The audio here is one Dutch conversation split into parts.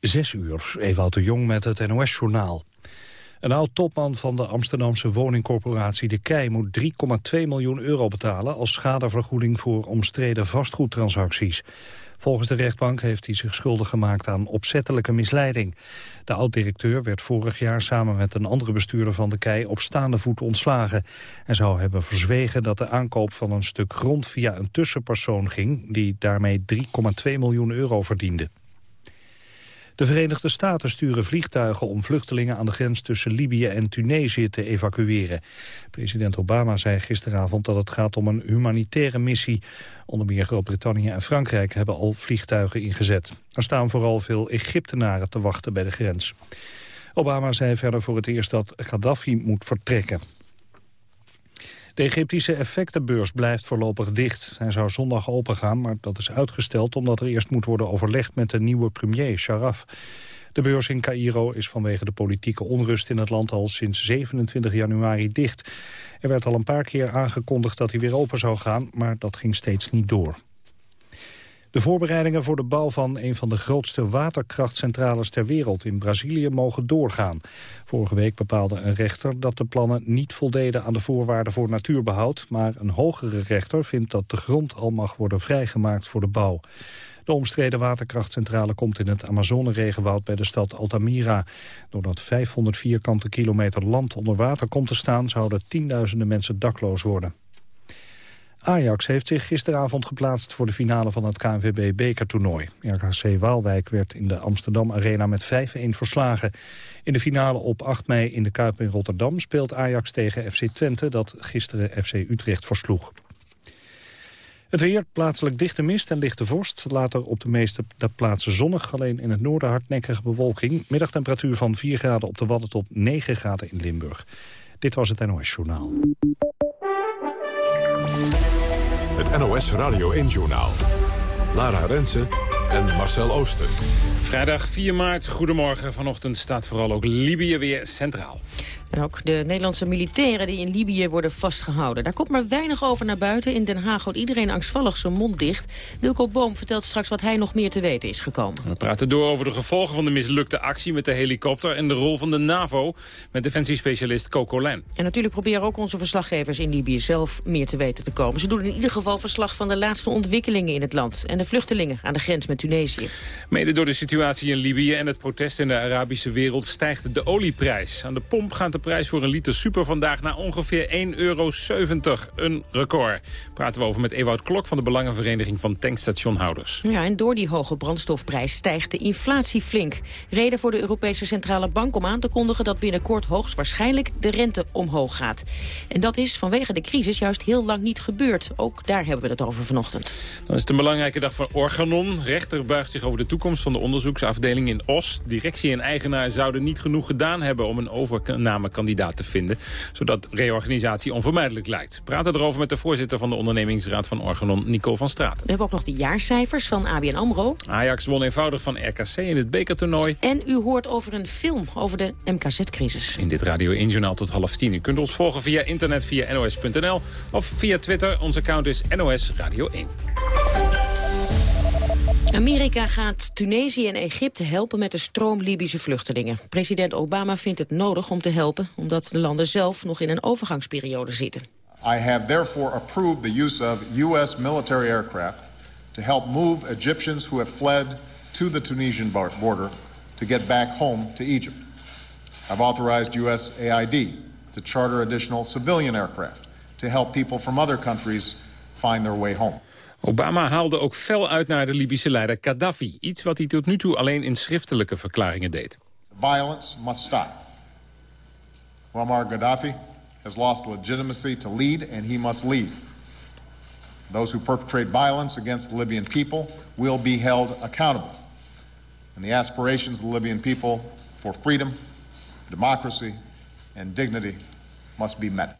Zes uur, Ewout de Jong met het NOS-journaal. Een oud-topman van de Amsterdamse woningcorporatie De Kei... moet 3,2 miljoen euro betalen als schadevergoeding voor omstreden vastgoedtransacties. Volgens de rechtbank heeft hij zich schuldig gemaakt aan opzettelijke misleiding. De oud-directeur werd vorig jaar samen met een andere bestuurder van De Kei... op staande voet ontslagen. en zou hebben verzwegen dat de aankoop van een stuk grond via een tussenpersoon ging... die daarmee 3,2 miljoen euro verdiende. De Verenigde Staten sturen vliegtuigen om vluchtelingen aan de grens tussen Libië en Tunesië te evacueren. President Obama zei gisteravond dat het gaat om een humanitaire missie. Onder meer Groot-Brittannië en Frankrijk hebben al vliegtuigen ingezet. Er staan vooral veel Egyptenaren te wachten bij de grens. Obama zei verder voor het eerst dat Gaddafi moet vertrekken. De Egyptische effectenbeurs blijft voorlopig dicht. Hij zou zondag opengaan, maar dat is uitgesteld... omdat er eerst moet worden overlegd met de nieuwe premier, Sharaf. De beurs in Cairo is vanwege de politieke onrust in het land al sinds 27 januari dicht. Er werd al een paar keer aangekondigd dat hij weer open zou gaan, maar dat ging steeds niet door. De voorbereidingen voor de bouw van een van de grootste waterkrachtcentrales ter wereld in Brazilië mogen doorgaan. Vorige week bepaalde een rechter dat de plannen niet voldeden aan de voorwaarden voor natuurbehoud, maar een hogere rechter vindt dat de grond al mag worden vrijgemaakt voor de bouw. De omstreden waterkrachtcentrale komt in het Amazone-regenwoud bij de stad Altamira. Doordat 500 vierkante kilometer land onder water komt te staan... zouden tienduizenden mensen dakloos worden. Ajax heeft zich gisteravond geplaatst voor de finale van het KNVB-bekertoernooi. RKC Waalwijk werd in de Amsterdam Arena met 5-1 verslagen. In de finale op 8 mei in de Kuip in Rotterdam speelt Ajax tegen FC Twente... dat gisteren FC Utrecht versloeg. Het weer, plaatselijk dichte mist en lichte vorst. Later op de meeste plaatsen zonnig, alleen in het noorden hardnekkige bewolking. Middagtemperatuur van 4 graden op de Wadden tot 9 graden in Limburg. Dit was het NOS Journaal. NOS Radio 1-journaal. Lara Rensen en Marcel Ooster. Vrijdag 4 maart, goedemorgen. Vanochtend staat vooral ook Libië weer centraal. En ook de Nederlandse militairen die in Libië worden vastgehouden. Daar komt maar weinig over naar buiten. In Den Haag houdt iedereen angstvallig zijn mond dicht. Wilco Boom vertelt straks wat hij nog meer te weten is gekomen. We praten door over de gevolgen van de mislukte actie met de helikopter... en de rol van de NAVO met defensiespecialist Coco Lem. En natuurlijk proberen ook onze verslaggevers in Libië zelf meer te weten te komen. Ze doen in ieder geval verslag van de laatste ontwikkelingen in het land... en de vluchtelingen aan de grens met Tunesië. Mede door de situatie in Libië en het protest in de Arabische wereld... stijgt de olieprijs. Aan de pomp gaat de de prijs voor een liter super vandaag naar ongeveer 1,70 euro. Een record. Praten we over met Ewout Klok van de Belangenvereniging van Tankstationhouders. Ja, en door die hoge brandstofprijs stijgt de inflatie flink. Reden voor de Europese Centrale Bank om aan te kondigen dat binnenkort hoogstwaarschijnlijk de rente omhoog gaat. En dat is vanwege de crisis juist heel lang niet gebeurd. Ook daar hebben we het over vanochtend. Dan is het een belangrijke dag voor Organon. Rechter buigt zich over de toekomst van de onderzoeksafdeling in Os. Directie en eigenaar zouden niet genoeg gedaan hebben om een overname kandidaat te vinden. Zodat reorganisatie onvermijdelijk lijkt. Praten erover met de voorzitter van de ondernemingsraad van Organon, Nicole van Straat. We hebben ook nog de jaarcijfers van ABN AMRO. Ajax won eenvoudig van RKC in het bekertoernooi. En u hoort over een film over de MKZ-crisis. In dit Radio 1-journaal tot half tien. U kunt ons volgen via internet via nos.nl of via Twitter. Ons account is NOS Radio 1. Amerika gaat Tunesië en Egypte helpen met de stroom Libische vluchtelingen. President Obama vindt het nodig om te helpen... omdat de landen zelf nog in een overgangsperiode zitten. I have therefore approved the use of U.S. military aircraft... to help move Egyptians who have fled to the Tunisian border... to get back home to Egypt. I've authorized U.S. AID to charter additional civilian aircraft... to help people from other countries find their way home. Obama haalde ook fel uit naar de Libische leider Gaddafi. Iets wat hij tot nu toe alleen in schriftelijke verklaringen deed. Violence must stop. Muammar Gaddafi has lost legitimacy to lead and he must leave. Those who perpetrate violence against the Libyan people will be held accountable. And the aspirations of the Libyan people for freedom, democracy and dignity must be met.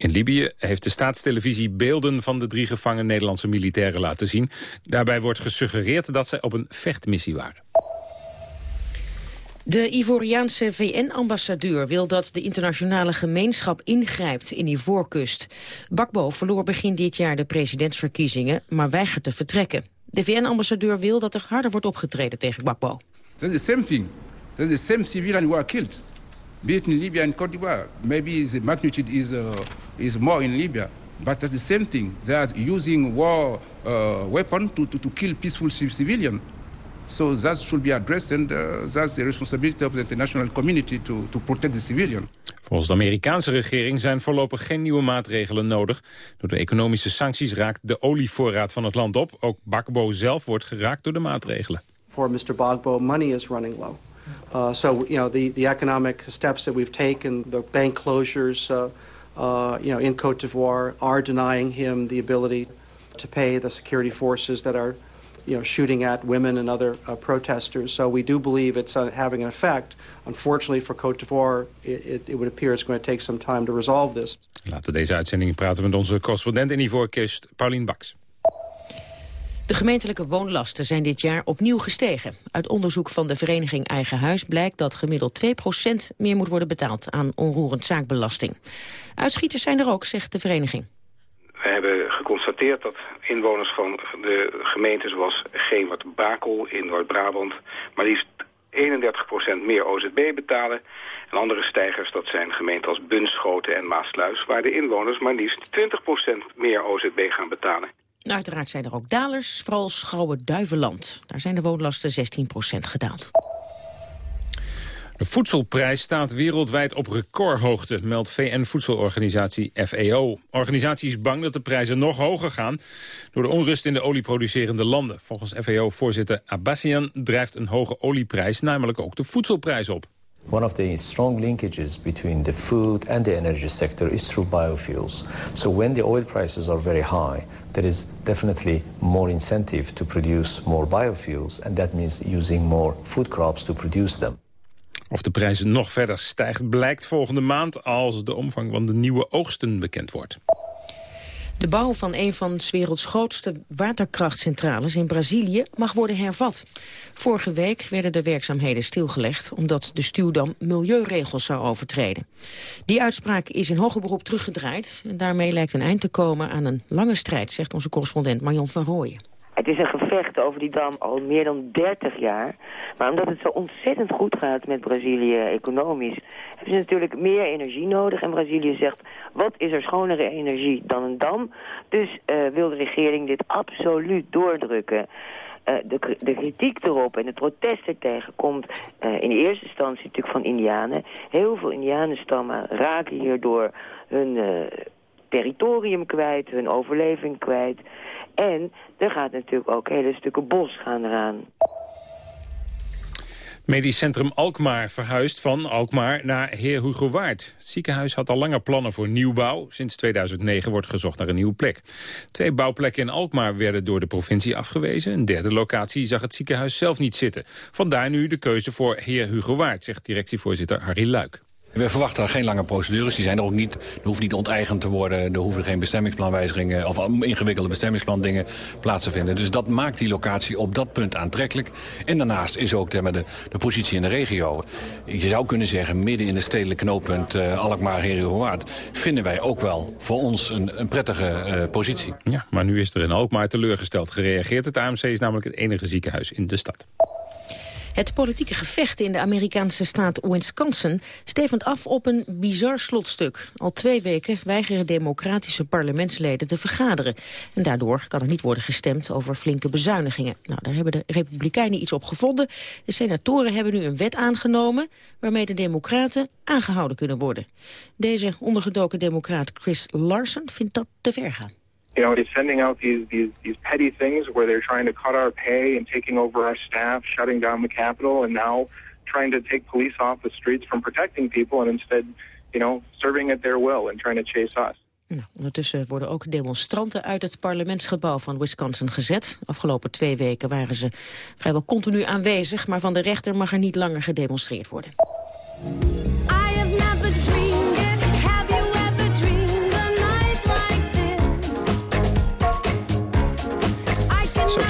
In Libië heeft de staatstelevisie beelden van de drie gevangen Nederlandse militairen laten zien. Daarbij wordt gesuggereerd dat zij op een vechtmissie waren. De Ivoriaanse VN-ambassadeur wil dat de internationale gemeenschap ingrijpt in Ivoorkust. Bakbo verloor begin dit jaar de presidentsverkiezingen, maar weigert te vertrekken. De VN-ambassadeur wil dat er harder wordt opgetreden tegen Bakbo. That's the same thing. That's the same civilian who are killed. Be it in Libya and Cote d'Ivoire. Maybe the magnitude is, uh, is more in Libya. But that's the same thing. They are using war uh, weapons to, to, to kill peaceful civilians. So that should be addressed and uh, that's the responsibility of the international community to, to protect the civilian. Volgens de Amerikaanse regering zijn voorlopig geen nieuwe maatregelen nodig. Door de economische sancties raakt de olievoorraad van het land op. Ook Bakbo zelf wordt geraakt door de maatregelen. For Mr. Bagbo, money is running low. Uh, so, you know, the, the economic steps that we've taken, the bank closures, uh, uh, you know, in Cote d'Ivoire are denying him the ability to pay the security forces that are you know, shooting at women and other uh, protesters. So we do believe it's uh, having an effect. Unfortunately for Cote d'Ivoire, it, it, it, would appear it's going to take some time to resolve this. Later deze uitzending praten we met onze correspondent in Ivoorkust, Paulien Baks. De gemeentelijke woonlasten zijn dit jaar opnieuw gestegen. Uit onderzoek van de vereniging Eigen Huis blijkt dat gemiddeld 2% meer moet worden betaald aan onroerend zaakbelasting. Uitschieters zijn er ook, zegt de vereniging. We hebben geconstateerd dat inwoners van de gemeenten zoals Gemert, Bakel in Noord-Brabant... maar liefst 31% meer OZB betalen. En andere stijgers, dat zijn gemeenten als Bunschoten en Maasluis... waar de inwoners maar liefst 20% meer OZB gaan betalen. Uiteraard zijn er ook dalers, vooral Schouwen-Duiveland. Daar zijn de woonlasten 16% gedaald. De voedselprijs staat wereldwijd op recordhoogte, meldt VN-voedselorganisatie FAO. De organisatie is bang dat de prijzen nog hoger gaan door de onrust in de olieproducerende landen. Volgens FAO-voorzitter Abbasian drijft een hoge olieprijs namelijk ook de voedselprijs op. One of the strong linkages between the food and the energy sector is through biofuels. So when the oil prices are very high, there is definitely more incentive to produce more biofuels and that means using more food crops to produce them. Of de prijzen nog verder stijgt blijkt volgende maand als de omvang van de nieuwe oogsten bekend wordt. De bouw van een van de werelds grootste waterkrachtcentrales in Brazilië mag worden hervat. Vorige week werden de werkzaamheden stilgelegd omdat de stuwdam milieuregels zou overtreden. Die uitspraak is in hoger beroep teruggedraaid en daarmee lijkt een eind te komen aan een lange strijd, zegt onze correspondent Marion van Rooyen. Het is een gevecht over die dam al meer dan 30 jaar. Maar omdat het zo ontzettend goed gaat met Brazilië economisch... hebben ze natuurlijk meer energie nodig. En Brazilië zegt, wat is er schonere energie dan een dam? Dus uh, wil de regering dit absoluut doordrukken. Uh, de, de, kritiek erop en het protest ertegen komt uh, in eerste instantie natuurlijk van indianen. Heel veel indianenstammen raken hierdoor hun territorium kwijt, hun overleving kwijt... En er gaat natuurlijk ook hele stukken bos gaan eraan. Medisch Centrum Alkmaar verhuist van Alkmaar naar Heer Hugo Waard. Het ziekenhuis had al langer plannen voor nieuwbouw. Sinds 2009 wordt gezocht naar een nieuwe plek. Twee bouwplekken in Alkmaar werden door de provincie afgewezen. Een derde locatie zag het ziekenhuis zelf niet zitten. Vandaar nu de keuze voor Heer Hugo Waard, zegt directievoorzitter Harry Luik. We verwachten geen lange procedures. Die zijn er ook niet. Er hoeft niet onteigend te worden. Er hoeven geen bestemmingsplanwijzigingen of ingewikkelde bestemmingsplandingen plaats te vinden. Dus dat maakt die locatie op dat punt aantrekkelijk. En daarnaast is ook de, de, de positie in de regio. Je zou kunnen zeggen, midden in het stedelijk knooppunt uh, alkmaar waard vinden wij ook wel voor ons een, een prettige uh, positie. Ja, maar nu is er in Alkmaar teleurgesteld gereageerd. Het AMC is namelijk het enige ziekenhuis in de stad. Het politieke gevecht in de Amerikaanse staat Wisconsin stevend af op een bizar slotstuk. Al twee weken weigeren democratische parlementsleden te vergaderen. En daardoor kan er niet worden gestemd over flinke bezuinigingen. Nou, daar hebben de republikeinen iets op gevonden. De senatoren hebben nu een wet aangenomen waarmee de democraten aangehouden kunnen worden. Deze ondergedoken democraat Chris Larson vindt dat te ver gaan. You know, it's sending out these, these, these petty things where they're trying to cut our pay and taking over our staff, shutting down the Capitol, and now trying to take police off the streets from protecting people and instead, you know, serving at their will and trying to chase us. Nou, ondertussen worden ook demonstranten uit het parlementsgebouw van Wisconsin gezet. Afgelopen twee weken waren ze vrijwel continu aanwezig, maar van de rechter mag er niet langer gedemonstreerd worden.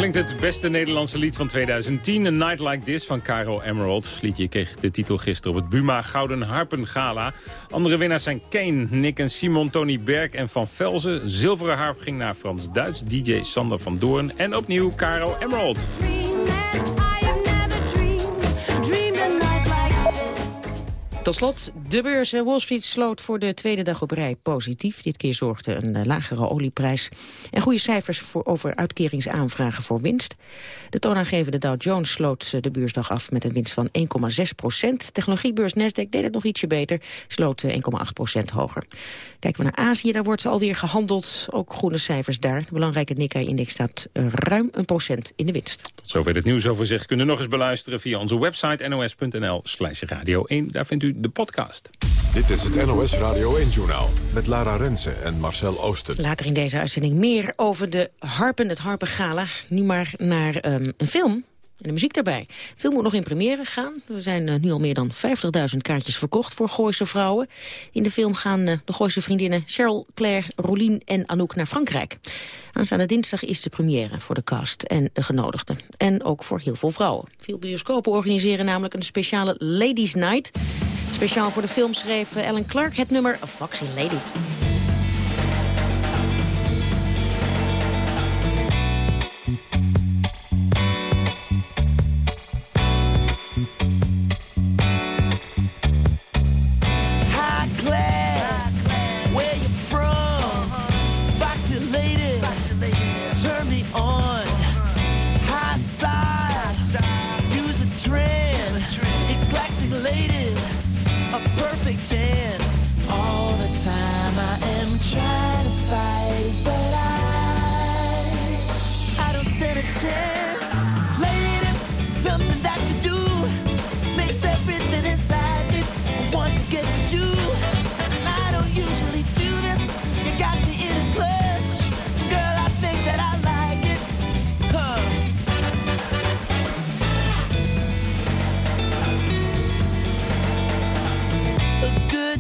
Klinkt het beste Nederlandse lied van 2010. A Night Like This van Caro Emerald. Het liedje kreeg de titel gisteren op het Buma Gouden Harpen Gala. Andere winnaars zijn Kane, Nick en Simon, Tony Berg en Van Velzen. Zilveren harp ging naar Frans Duits, DJ Sander van Doorn. En opnieuw Caro Emerald. Tot slot, de beurs Wall Street sloot voor de tweede dag op rij positief. Dit keer zorgde een eh, lagere olieprijs en goede cijfers voor, over uitkeringsaanvragen voor winst. De toonaangevende Dow Jones sloot eh, de beursdag af met een winst van 1,6 procent. Technologiebeurs Nasdaq deed het nog ietsje beter, sloot 1,8 eh, procent hoger. Kijken we naar Azië, daar wordt alweer gehandeld. Ook groene cijfers daar. De belangrijke Nikkei-index staat ruim een procent in de winst. Tot zover het nieuwsoverzicht. Kunnen nog eens beluisteren via onze website nos.nl radio 1. Daar vindt u de podcast. Dit is het NOS Radio 1-journaal met Lara Rensen en Marcel Oosten. Later in deze uitzending meer over de harpen, het harpengala. Nu maar naar um, een film en de muziek daarbij. De film moet nog in première gaan. Er zijn uh, nu al meer dan 50.000 kaartjes verkocht voor Gooise vrouwen. In de film gaan uh, de Gooise vriendinnen Cheryl, Claire, Rolien en Anouk naar Frankrijk. Aanstaande dinsdag is de première voor de cast en de genodigden. En ook voor heel veel vrouwen. Veel bioscopen organiseren namelijk een speciale Ladies Night... Speciaal voor de film schreef Ellen Clark het nummer Foxy Lady.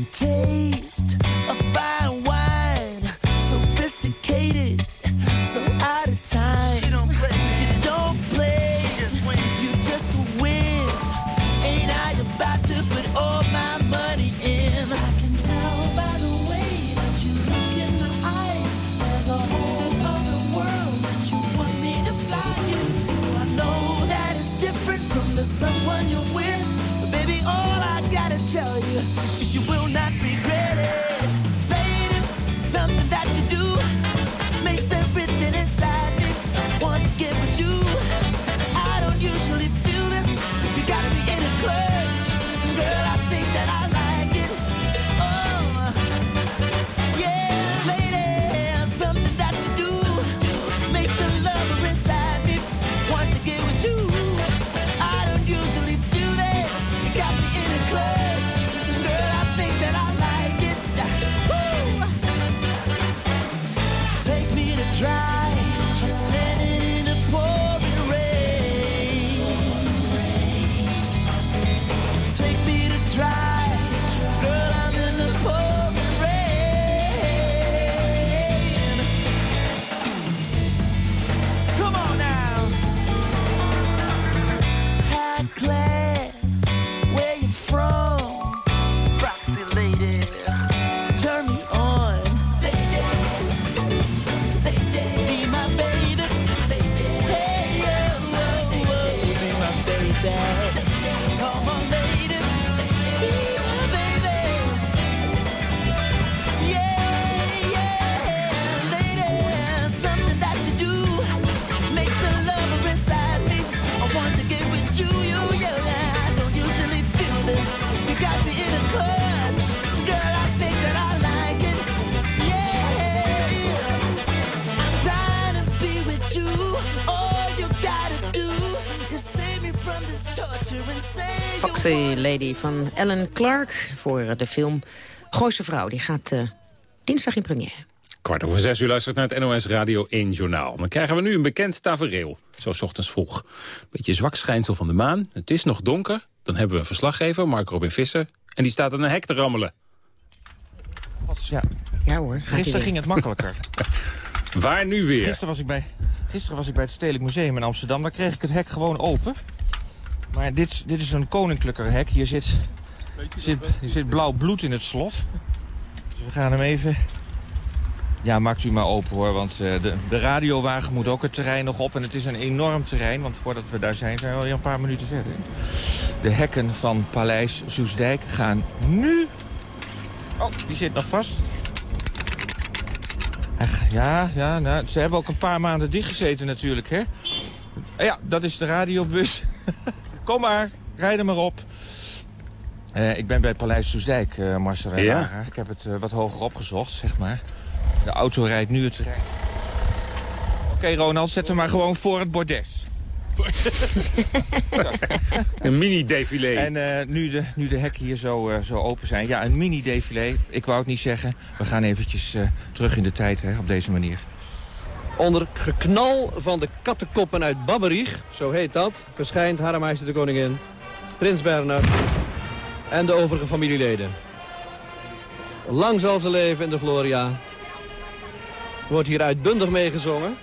taste. you will not Foxy Lady van Ellen Clark voor de film Gooise Vrouw. Die gaat uh, dinsdag in première. Kwart over zes uur luistert naar het NOS Radio 1 Journaal. Dan krijgen we nu een bekend tafereel, zo s ochtends vroeg. Beetje zwak schijnsel van de maan, het is nog donker. Dan hebben we een verslaggever, Mark Robin Visser... en die staat aan een hek te rammelen. Ja, ja hoor. Gisteren ging het makkelijker. Waar nu weer? Gisteren was, ik bij, gisteren was ik bij het Stedelijk Museum in Amsterdam. Daar kreeg ik het hek gewoon open. Maar dit, dit is een koninklijker hek. Hier zit, zit, blauw bloed in het slot. Dus we gaan hem even... Ja, maakt u maar open hoor, want uh, de, de radiowagen moet ook het terrein nog op. En het is een enorm terrein, want voordat we daar zijn, zijn we alweer een paar minuten verder. De hekken van Paleis Soesdijk gaan nu... Oh, die zit nog vast. Ja, ja nou, ze hebben ook een paar maanden dichtgezeten natuurlijk, hè? Ja, dat is de radiobus. Kom maar, rijd er maar op. Uh, ik ben bij Paleis Soesdijk, uh, Marcel en ja. Ik heb het uh, wat hoger opgezocht, zeg maar. De auto rijdt nu het terrein. Oké, okay, Ronald, zet hem maar gewoon voor het bordes. een mini-défilé. En nu, de, nu de hekken hier zo, zo open zijn. Ja, een mini-défilé. Ik wou het niet zeggen. We gaan eventjes terug in de tijd hè, op deze manier. Onder geknal van de kattenkoppen uit Babberich, zo heet dat, verschijnt Haar de Koningin, Prins Bernhard en de overige familieleden. Lang zal ze leven in de Gloria. Wordt hier uitbundig meegezongen.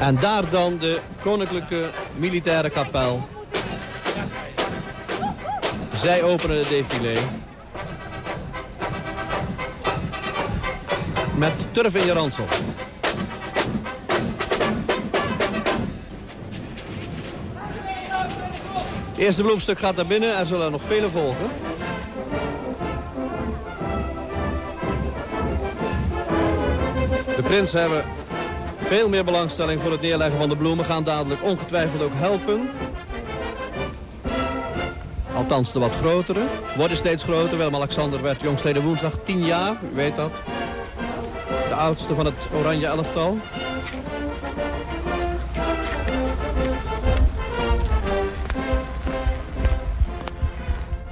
En daar dan de Koninklijke Militaire Kapel. Zij openen het défilé. Met turf in je ransel. eerste bloemstuk gaat naar binnen. Er zullen nog vele volgen. De prinsen hebben veel meer belangstelling voor het neerleggen van de bloemen. Gaan dadelijk ongetwijfeld ook helpen. Althans de wat grotere. Worden steeds groter. Willem-Alexander werd jongstleden woensdag 10 jaar. U weet dat. De oudste van het oranje elftal.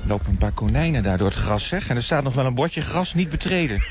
lopen een paar konijnen daar door het gras, zeg. En er staat nog wel een bordje gras niet betreden.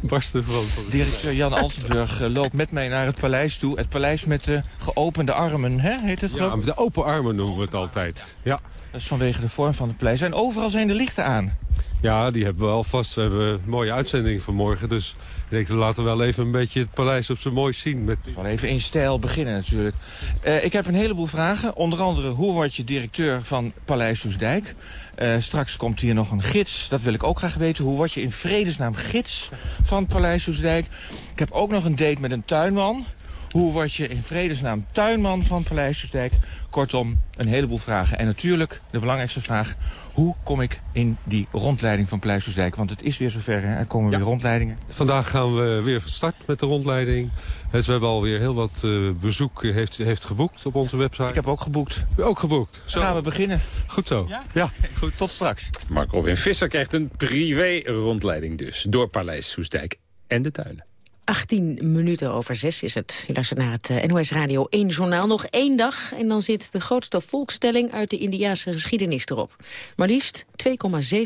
Barsten van. Directeur Jan Altenburg uh, loopt met mij naar het paleis toe. Het paleis met de geopende armen, hè? heet het Ja, de open armen noemen we het altijd. Ja. Dat is vanwege de vorm van het paleis. En overal zijn de lichten aan. Ja, die hebben we alvast. We hebben een mooie uitzending vanmorgen. Dus ik denk, we laten wel even een beetje het paleis op zijn mooi zien. Met... Wel even in stijl beginnen natuurlijk. Uh, ik heb een heleboel vragen. Onder andere, hoe word je directeur van Paleis Soesdijk? Uh, straks komt hier nog een gids. Dat wil ik ook graag weten. Hoe word je in vredesnaam gids van Paleis Soesdijk? Ik heb ook nog een date met een tuinman. Hoe word je in vredesnaam tuinman van Paleis Soesdijk? Kortom, een heleboel vragen. En natuurlijk, de belangrijkste vraag... hoe kom ik in die rondleiding van Paleis Soesdijk? Want het is weer zover, hè? er komen weer rondleidingen. Vandaag gaan we weer van start met de rondleiding. Dus we hebben alweer heel wat uh, bezoek heeft, heeft geboekt op onze website. Ik heb ook geboekt. Ook geboekt. Zo. Dan gaan we beginnen. Goed zo. Ja? ja. Goed, tot straks. Mark Robin Visser krijgt een privé rondleiding dus... door Paleis Soesdijk en de tuinen. 18 minuten over 6 is het. Luistert naar het eh, NOS Radio 1 journaal. Nog één dag en dan zit de grootste volkstelling uit de Indiaanse geschiedenis erop. Maar liefst 2,7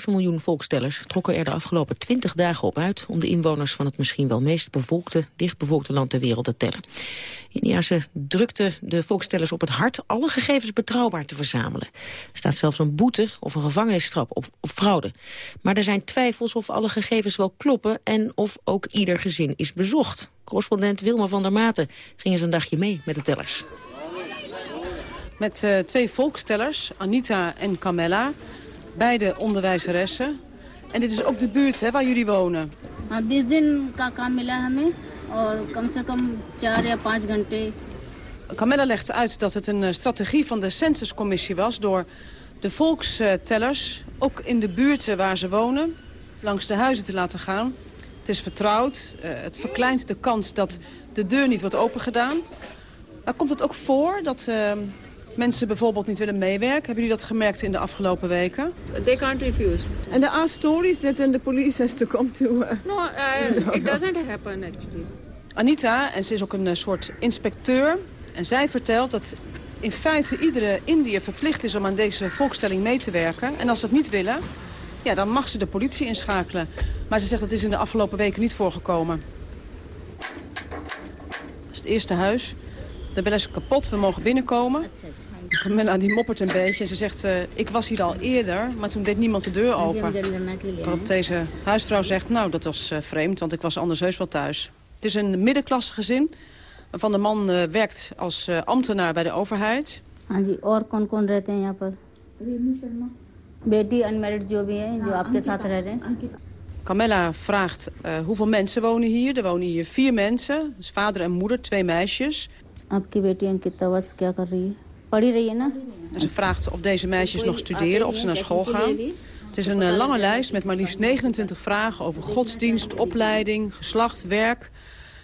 miljoen volkstellers trokken er de afgelopen 20 dagen op uit... om de inwoners van het misschien wel meest bevolkte, dichtbevolkte land ter wereld te tellen. Indiase drukte de volkstellers op het hart alle gegevens betrouwbaar te verzamelen. Er staat zelfs een boete of een gevangenisstraf op, op fraude. Maar er zijn twijfels of alle gegevens wel kloppen en of ook ieder gezin is bezocht. Correspondent Wilma van der Maten ging eens een dagje mee met de tellers. Met uh, twee volkstellers, Anita en Camella, beide onderwijzeressen. En dit is ook de buurt hè, waar jullie wonen. Camilla legt uit dat het een eh, strategie van de censuscommissie was... door de volkstellers ook in de buurten waar ze wonen... langs de huizen te laten gaan. Het is vertrouwd. Eh, het verkleint de kans dat de deur niet wordt opengedaan. Maar komt het ook voor dat uh, mensen bijvoorbeeld niet willen meewerken? Hebben jullie dat gemerkt in de afgelopen weken? They can't refuse. And there are stories that then the police has to come to... Uh... No, uh, it doesn't happen actually. Anita, en ze is ook een eh, soort inspecteur. En zij vertelt dat in feite iedere Indiër verplicht is om aan deze volkstelling mee te werken. En als ze dat niet willen, ja, dan mag ze de politie inschakelen. Maar ze zegt dat is in de afgelopen weken niet voorgekomen. Dat is het eerste huis. De bel is kapot, we mogen binnenkomen. Men die moppert een beetje en ze zegt... Uh, ik was hier al eerder, maar toen deed niemand de deur open. Waarop deze huisvrouw zegt... nou, dat was eh, vreemd, want ik was anders heus wel thuis. Het is een middenklasse gezin... waarvan de man eh, werkt als ambtenaar bij de overheid. Aan die oor kon kon redden, ja. पर बेटी अनमेरिड जो भी है जो आपके साथ रह रहे हैं Camilla vraagt uh, hoeveel mensen wonen hier. Er wonen hier vier mensen, dus vader en moeder, twee meisjes. आपकी बेटी अंकिता वत्स क्या कर रही है पढ़ी रही है ना En ze vraagt of deze meisjes nog studeren, of ze naar school gaan. Het is een eh, lange lijst met maar liefst 29 vragen over godsdienst, opleiding, geslacht, werk.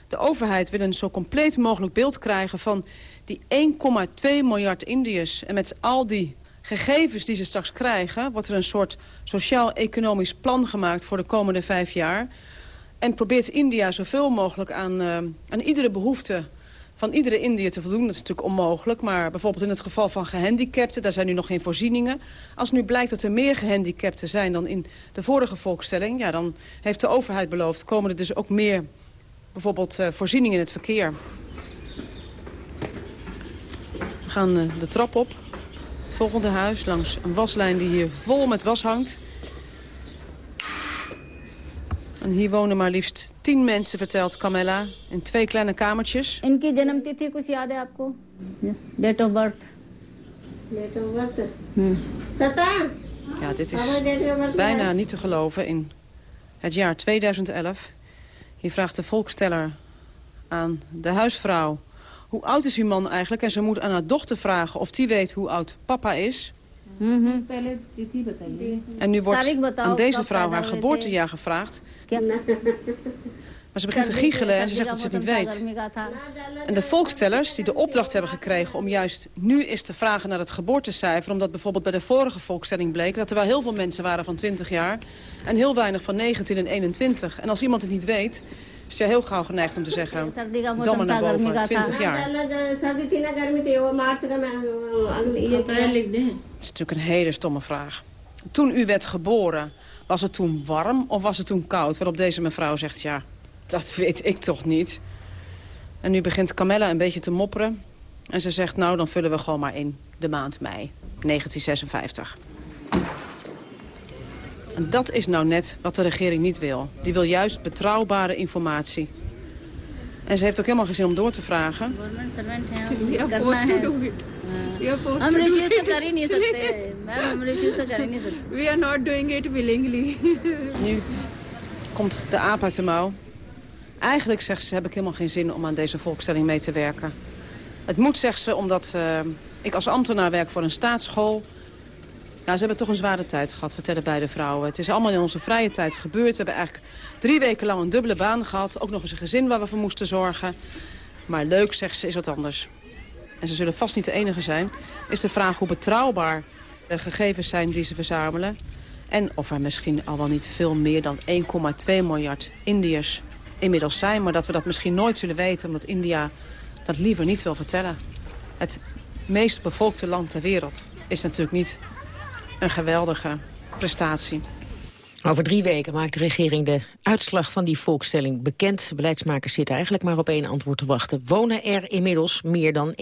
De overheid wil een zo compleet mogelijk beeld krijgen van die 1,2 miljard Indiërs. En met al die gegevens die ze straks krijgen... wordt er een soort sociaal-economisch plan gemaakt voor de komende vijf jaar. En probeert India zoveel mogelijk aan, uh, aan iedere behoefte van iedere Indiër te voldoen. Dat is natuurlijk onmogelijk, maar bijvoorbeeld in het geval van gehandicapten... daar zijn nu nog geen voorzieningen. Als nu blijkt dat er meer gehandicapten zijn dan in de vorige volkstelling... Ja, dan heeft de overheid beloofd, komen er dus ook meer bijvoorbeeld uh, voorzieningen in het verkeer. We gaan uh, de trap op volgende huis langs een waslijn die hier vol met was hangt. En hier wonen maar liefst tien mensen, vertelt Camilla, in twee kleine kamertjes. In janamtithi kuch yaad hai aapko? Date of birth. Date of birth? Hmm. Satan. Ja, dit is bijna niet te geloven in het jaar 2011. Hier vraagt de volksteller aan de huisvrouw hoe oud is uw man eigenlijk? En ze moet aan haar dochter vragen of die weet hoe oud papa is. En nu wordt aan deze vrouw haar geboortejaar gevraagd. Maar ze begint te giechelen en ze zegt dat ze het niet weet. En de volkstellers die de opdracht hebben gekregen om juist nu eens te vragen naar het geboortecijfer... omdat bijvoorbeeld bij de vorige volkstelling bleek dat er wel heel veel mensen waren van 20 jaar... en heel weinig van 19 en 21. En als iemand het niet weet, is hij heel gauw geneigd om te zeggen... domme naar boven, 20 jaar. Het is natuurlijk een hele stomme vraag. Toen u werd geboren, was het toen warm of was het toen koud? Waarop deze mevrouw zegt, ja, dat weet ik toch niet. En nu begint Camilla een beetje te mopperen. En ze zegt, nou, dan vullen we gewoon maar in de maand mei 1956. Dat is nou net wat de regering niet wil. Die wil juist betrouwbare informatie. En ze heeft ook helemaal geen zin om door te vragen. We are not doing it willingly. Nu komt de aap uit de mouw. Eigenlijk, zegt ze, heb ik helemaal geen zin om aan deze volkstelling mee te werken. Het moet, zegt ze, omdat eh, ik als ambtenaar werk voor een staatsschool... Ja, ze hebben toch een zware tijd gehad, vertellen beide vrouwen. Het is allemaal in onze vrije tijd gebeurd. We hebben eigenlijk drie weken lang een dubbele baan gehad. Ook nog eens een gezin waar we voor moesten zorgen. Maar leuk, zegt ze, is wat anders. En ze zullen vast niet de enige zijn. Is de vraag hoe betrouwbaar de gegevens zijn die ze verzamelen. En of er misschien al wel niet veel meer dan 1,2 miljard Indiërs inmiddels zijn. Maar dat we dat misschien nooit zullen weten, omdat India dat liever niet wil vertellen. Het meest bevolkte land ter wereld is natuurlijk niet een geweldige prestatie. Over drie weken maakt de regering de uitslag van die volkstelling bekend. Beleidsmakers zitten eigenlijk maar op één antwoord te wachten. Wonen er inmiddels meer dan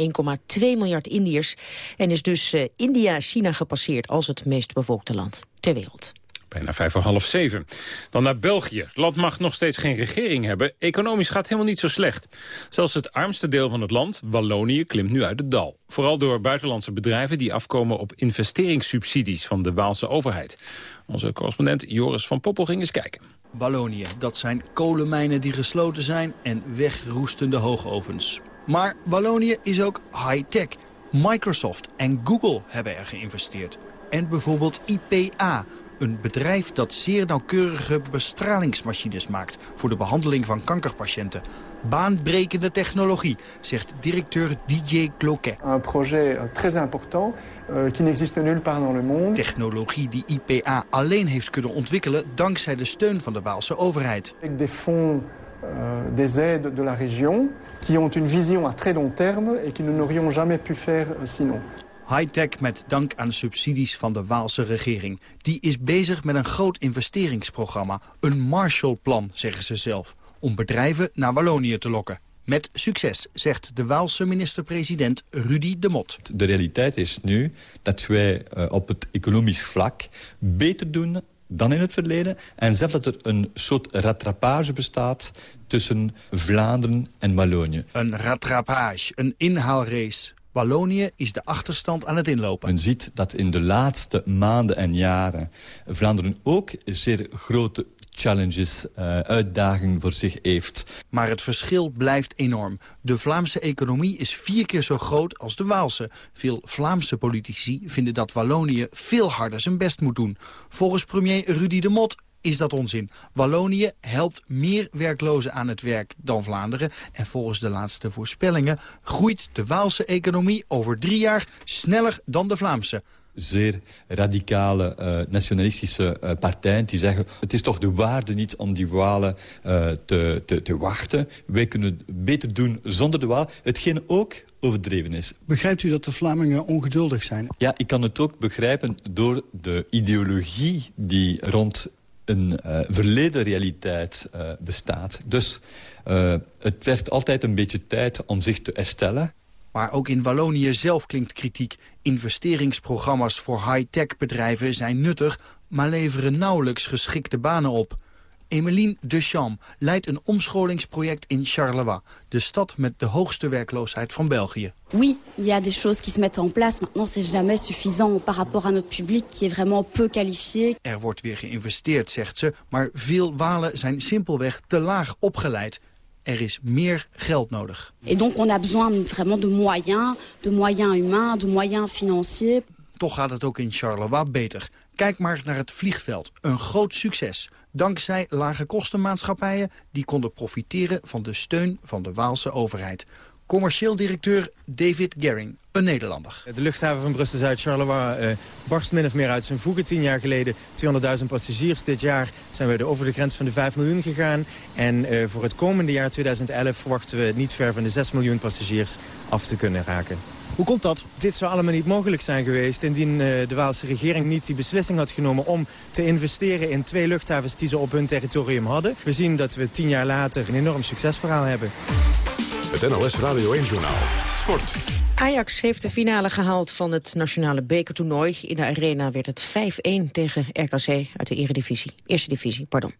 1,2 miljard Indiërs... en is dus eh, India China gepasseerd als het meest bevolkte land ter wereld. Bijna vijf voor half zeven. Dan naar België. Het land mag nog steeds geen regering hebben. Economisch gaat helemaal niet zo slecht. Zelfs het armste deel van het land, Wallonië, klimt nu uit het dal. Vooral door buitenlandse bedrijven die afkomen op investeringssubsidies van de Waalse overheid. Onze correspondent Joris van Poppel ging eens kijken. Wallonië, dat zijn kolenmijnen die gesloten zijn en wegroestende hoogovens. Maar Wallonië is ook high-tech. Microsoft en Google hebben er geïnvesteerd. En bijvoorbeeld IPA, een bedrijf dat zeer nauwkeurige bestralingsmachines maakt... voor de behandeling van kankerpatiënten. Baanbrekende technologie, zegt directeur DJ Cloquet. Un projet euh, très important euh, qui n'existe nulle part dans le monde. Technologie die IPA alleen heeft kunnen ontwikkelen... dankzij de steun van de Waalse overheid. Avec des fonds, euh, des aides de la région qui ont une vision à très long terme et que nous n'aurions jamais pu faire sinon. Hightech met dank aan subsidies van de Waalse regering. Die is bezig met een groot investeringsprogramma. Een Marshallplan, zeggen ze zelf. Om bedrijven naar Wallonië te lokken. Met succes, zegt de Waalse minister-president Rudy de Mot. De realiteit is nu dat wij uh, op het economisch vlak beter doen dan in het verleden. En zelfs dat er een soort rattrapage bestaat tussen Vlaanderen en Wallonië. Een rattrapage, een inhaalrace. Wallonië is de achterstand aan het inlopen. Men ziet dat in de laatste maanden en jaren Vlaanderen ook zeer grote challenges, uh, uitdagingen voor zich heeft. Maar het verschil blijft enorm. De Vlaamse economie is vier keer zo groot als de Waalse. Veel Vlaamse politici vinden dat Wallonië veel harder zijn best moet doen. Volgens premier Rudy de Mot is dat onzin. Wallonië helpt meer werklozen aan het werk dan Vlaanderen. En volgens de laatste voorspellingen groeit de Waalse economie over drie jaar sneller dan de Vlaamse zeer radicale uh, nationalistische uh, partijen... die zeggen, het is toch de waarde niet om die Walen uh, te, te, te, wachten. Wij kunnen het beter doen zonder de Walen. Hetgeen ook overdreven is. Begrijpt u dat de Vlamingen ongeduldig zijn? Ja, ik kan het ook begrijpen door de ideologie die rond een uh, verleden realiteit uh, bestaat. Dus uh, het werd altijd een beetje tijd om zich te herstellen. Maar ook in Wallonië zelf klinkt kritiek. Investeringsprogramma's voor high-tech bedrijven zijn nuttig... maar leveren nauwelijks geschikte banen op. Emeline Deschamps leidt een omscholingsproject in Charleroi, de stad met de hoogste werkloosheid van België. Oui, il y a des choses qui se mettent en place. Maintenant, c'est jamais suffisant par rapport à notre public qui est vraiment peu qualifié. Er wordt weer geïnvesteerd, zegt ze, maar veel Walen zijn simpelweg te laag opgeleid. Er is meer geld nodig. Et donc on a besoin vraiment de moyens, de moyens humains, de moyens financiers. Toch gaat het ook in Charleroi beter. Kijk maar naar het vliegveld. Een groot succes. Dankzij lage kostenmaatschappijen die konden profiteren van de steun van de Waalse overheid. Commercieel directeur David Gering, een Nederlander. De luchthaven van Brussel-Zuid, uh, barst min of meer uit zijn voegen. Tien jaar geleden 200.000 passagiers. Dit jaar zijn we over de grens van de 5 miljoen gegaan. En uh, voor het komende jaar 2011 verwachten we niet ver van de 6 miljoen passagiers af te kunnen raken. Hoe komt dat? Dit zou allemaal niet mogelijk zijn geweest indien uh, de Waalse regering niet die beslissing had genomen om te investeren in twee luchthavens die ze op hun territorium hadden. We zien dat we tien jaar later een enorm succesverhaal hebben. Het NOS Radio 1 Journaal. Sport. Ajax heeft de finale gehaald van het nationale bekertoernooi. In de arena werd het 5-1 tegen RKC uit de eredivisie. Eerste divisie, pardon.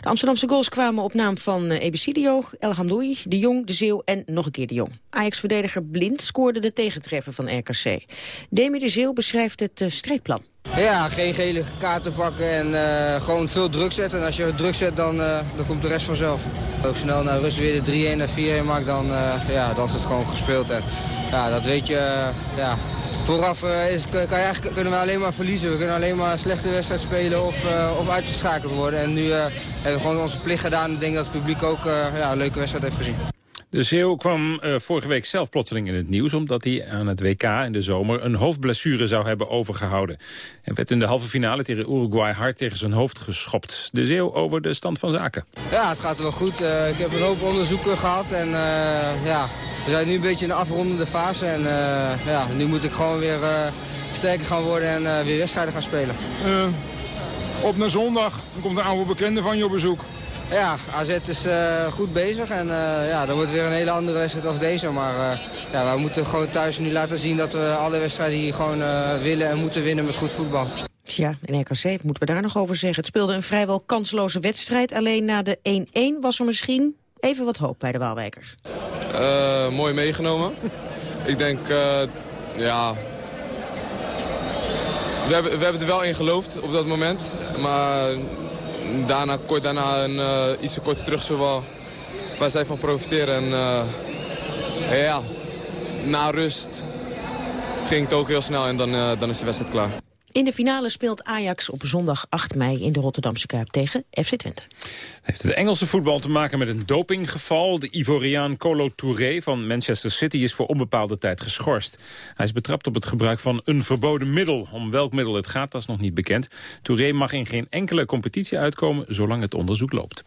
De Amsterdamse goals kwamen op naam van uh, Ebicidio, El Hamdoui, De Jong, De Zeeuw en nog een keer De Jong. Ajax-verdediger Blind scoorde de tegentreffer van RKC. Demi De Zeeuw beschrijft het uh, strijdplan. Ja, geen gele kaarten pakken en uh, gewoon veel druk zetten. En als je druk zet, dan, uh, dan komt de rest vanzelf. Ook snel naar rust weer de 3-1 en 4-1 maakt, dan, uh, ja, dan is het gewoon gespeeld. En, ja, dat weet je, ja, vooraf is, kan kunnen we alleen maar verliezen. We kunnen alleen maar een slechte wedstrijd spelen of, of uitgeschakeld worden. En nu hebben we gewoon onze plicht gedaan. Ik denk dat het publiek ook ja, een leuke wedstrijd heeft gezien. De Zeeuw kwam uh, vorige week zelf plotseling in het nieuws... omdat hij aan het WK in de zomer een hoofdblessure zou hebben overgehouden. En werd in de halve finale tegen Uruguay hard tegen zijn hoofd geschopt. De Zeeuw over de stand van zaken. Ja, het gaat wel goed. Uh, ik heb een hoop onderzoeken gehad. En uh, ja, we zijn nu een beetje in de afrondende fase. En ja, nu moet ik gewoon weer sterker gaan worden en weer wedstrijden gaan spelen. op naar zondag. Dan komt een oude bekende van je op bezoek. Ja, AZ is uh, goed bezig en uh, ja, dan wordt weer een hele andere wedstrijd als deze. Maar uh, ja, we moeten gewoon thuis nu laten zien dat we alle wedstrijden hier gewoon willen en moeten winnen met goed voetbal. Ja, in RKC moeten we daar nog over zeggen. Het speelde een vrijwel kansloze wedstrijd. Alleen na de 1-1 was er misschien even wat hoop bij de Waalwijkers. mooi meegenomen. Ik denk, ja... We hebben, we hebben er wel in geloofd op dat moment. Maar daarna, kort daarna een uh, iets te kort terug zowel waar zij van profiteren. En uh, ja, na rust ging het ook heel snel en dan, uh, dan is de wedstrijd klaar. In de finale speelt Ajax op zondag 8 mei in de Rotterdamse Kuip tegen FC Twente. Heeft het Engelse voetbal te maken met een dopinggeval? De Ivoriaan Colo Touré van Manchester City is voor onbepaalde tijd geschorst. Hij is betrapt op het gebruik van een verboden middel. Om welk middel het gaat, dat is nog niet bekend. Touré mag in geen enkele competitie uitkomen zolang het onderzoek loopt.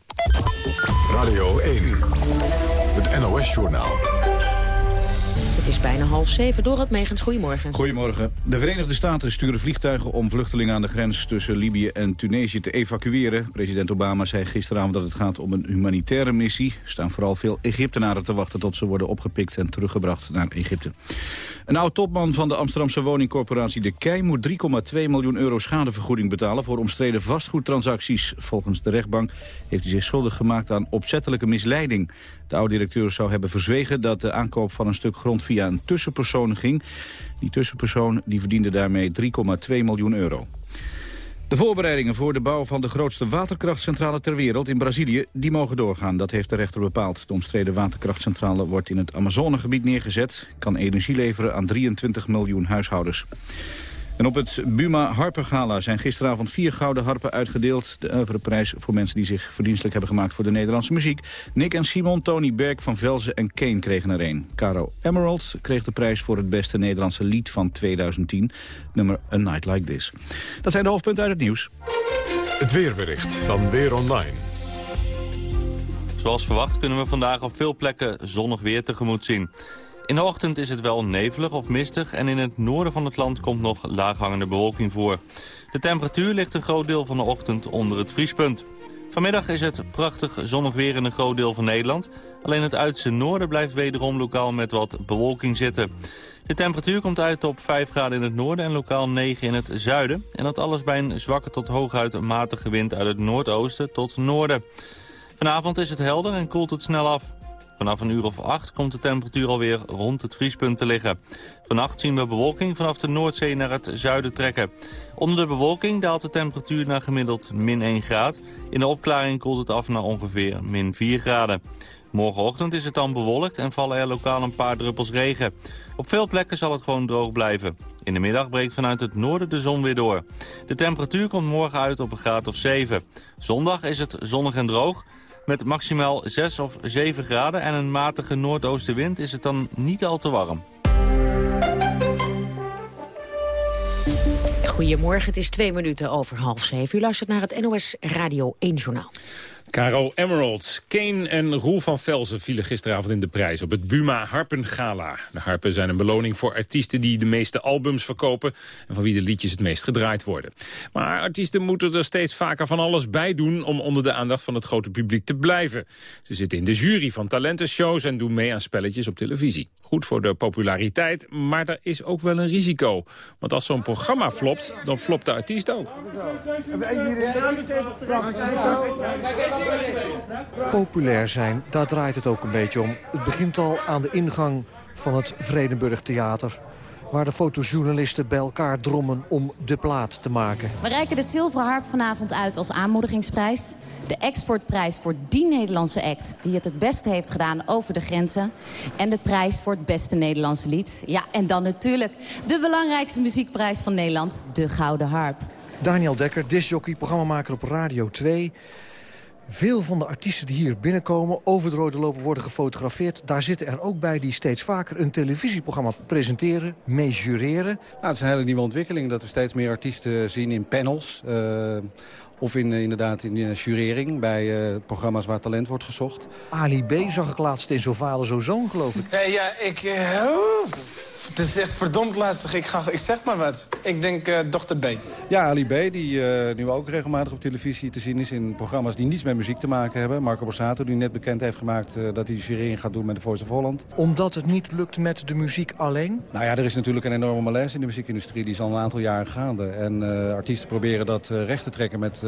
Radio 1, het NOS-journaal. Het is bijna half zeven. Dorot Megens, goedemorgen. Goedemorgen. De Verenigde Staten sturen vliegtuigen om vluchtelingen aan de grens tussen Libië en Tunesië te evacueren. President Obama zei gisteravond dat het gaat om een humanitaire missie. Er staan vooral veel Egyptenaren te wachten tot ze worden opgepikt en teruggebracht naar Egypte. Een oud-topman van de Amsterdamse woningcorporatie De Kei moet 3,2 miljoen euro schadevergoeding betalen voor omstreden vastgoedtransacties. Volgens de rechtbank heeft hij zich schuldig gemaakt aan opzettelijke misleiding. De oud-directeur zou hebben verzwegen dat de aankoop van een stuk grond via een tussenpersoon ging. Die tussenpersoon die verdiende daarmee 3,2 miljoen euro. De voorbereidingen voor de bouw van de grootste waterkrachtcentrale ter wereld in Brazilië, die mogen doorgaan. Dat heeft de rechter bepaald. De omstreden waterkrachtcentrale wordt in het Amazonegebied neergezet. Kan energie leveren aan 23 miljoen huishoudens. En op het Buma Harpengala zijn gisteravond vier gouden harpen uitgedeeld. De prijs voor mensen die zich verdienstelijk hebben gemaakt voor de Nederlandse muziek. Nick en Simon, Tony Berg van Velzen en Kane kregen er een. Caro Emerald kreeg de prijs voor het beste Nederlandse lied van 2010. Nummer A Night Like This. Dat zijn de hoofdpunten uit het nieuws. Het weerbericht van Weer Online. Zoals verwacht kunnen we vandaag op veel plekken zonnig weer tegemoet zien. In de ochtend is het wel nevelig of mistig en in het noorden van het land komt nog laaghangende bewolking voor. De temperatuur ligt een groot deel van de ochtend onder het vriespunt. Vanmiddag is het prachtig zonnig weer in een groot deel van Nederland. Alleen het uiterste noorden blijft wederom lokaal met wat bewolking zitten. De temperatuur komt uit op 5 graden in het noorden en lokaal 9 in het zuiden. En dat alles bij een zwakke tot hooguit matige wind uit het noordoosten tot noorden. Vanavond is het helder en koelt het snel af. Vanaf een uur of acht komt de temperatuur alweer rond het vriespunt te liggen. Vannacht zien we bewolking vanaf de Noordzee naar het zuiden trekken. Onder de bewolking daalt de temperatuur naar gemiddeld min 1 graad. In de opklaring koelt het af naar ongeveer min 4 graden. Morgenochtend is het dan bewolkt en vallen er lokaal een paar druppels regen. Op veel plekken zal het gewoon droog blijven. In de middag breekt vanuit het noorden de zon weer door. De temperatuur komt morgen uit op een graad of 7. Zondag is het zonnig en droog. Met maximaal 6 of 7 graden en een matige noordoostenwind is het dan niet al te warm. Goedemorgen, het is twee minuten over half zeven. U luistert naar het NOS Radio 1 Journaal. Caro Emeralds, Kane en Roel van Velzen vielen gisteravond in de prijs op het Buma Harpen Gala. De harpen zijn een beloning voor artiesten die de meeste albums verkopen en van wie de liedjes het meest gedraaid worden. Maar artiesten moeten er steeds vaker van alles bij doen om onder de aandacht van het grote publiek te blijven. Ze zitten in de jury van talentenshows en doen mee aan spelletjes op televisie. Goed voor de populariteit, maar er is ook wel een risico. Want als zo'n programma flopt, dan flopt de artiest ook. Populair zijn, daar draait het ook een beetje om. Het begint al aan de ingang van het Vredenburg Theater waar de fotojournalisten bij elkaar drommen om de plaat te maken. We reiken de Zilveren Harp vanavond uit als aanmoedigingsprijs. De exportprijs voor die Nederlandse act die het het beste heeft gedaan over de grenzen. En de prijs voor het beste Nederlandse lied. Ja, en dan natuurlijk de belangrijkste muziekprijs van Nederland, de Gouden Harp. Daniel Dekker, disjockey, programmamaker op Radio 2... Veel van de artiesten die hier binnenkomen, over de rode lopen worden gefotografeerd. Daar zitten er ook bij die steeds vaker een televisieprogramma presenteren, mee jureren. Nou, het is een hele nieuwe ontwikkeling dat we steeds meer artiesten zien in panels. Uh, of in, uh, inderdaad in uh, jurering bij programma's waar talent wordt gezocht. Ali B zag ik laatst in Zo Vader, Zo Zoon, geloof ik. ja, ik... Oh. Het is echt verdomd lastig. Ik, ga, ik zeg maar wat. Ik denk uh, dochter B. Ja, Ali B, die uh, nu ook regelmatig op televisie te zien is... in programma's die niets met muziek te maken hebben. Marco Borsato, die net bekend heeft gemaakt... Uh, dat hij de jurering gaat doen met de Voice of Holland. Omdat het niet lukt met de muziek alleen? Nou ja, er is natuurlijk een enorme malaise in de muziekindustrie. Die is al een aantal jaren gaande. En artiesten proberen dat recht te trekken... met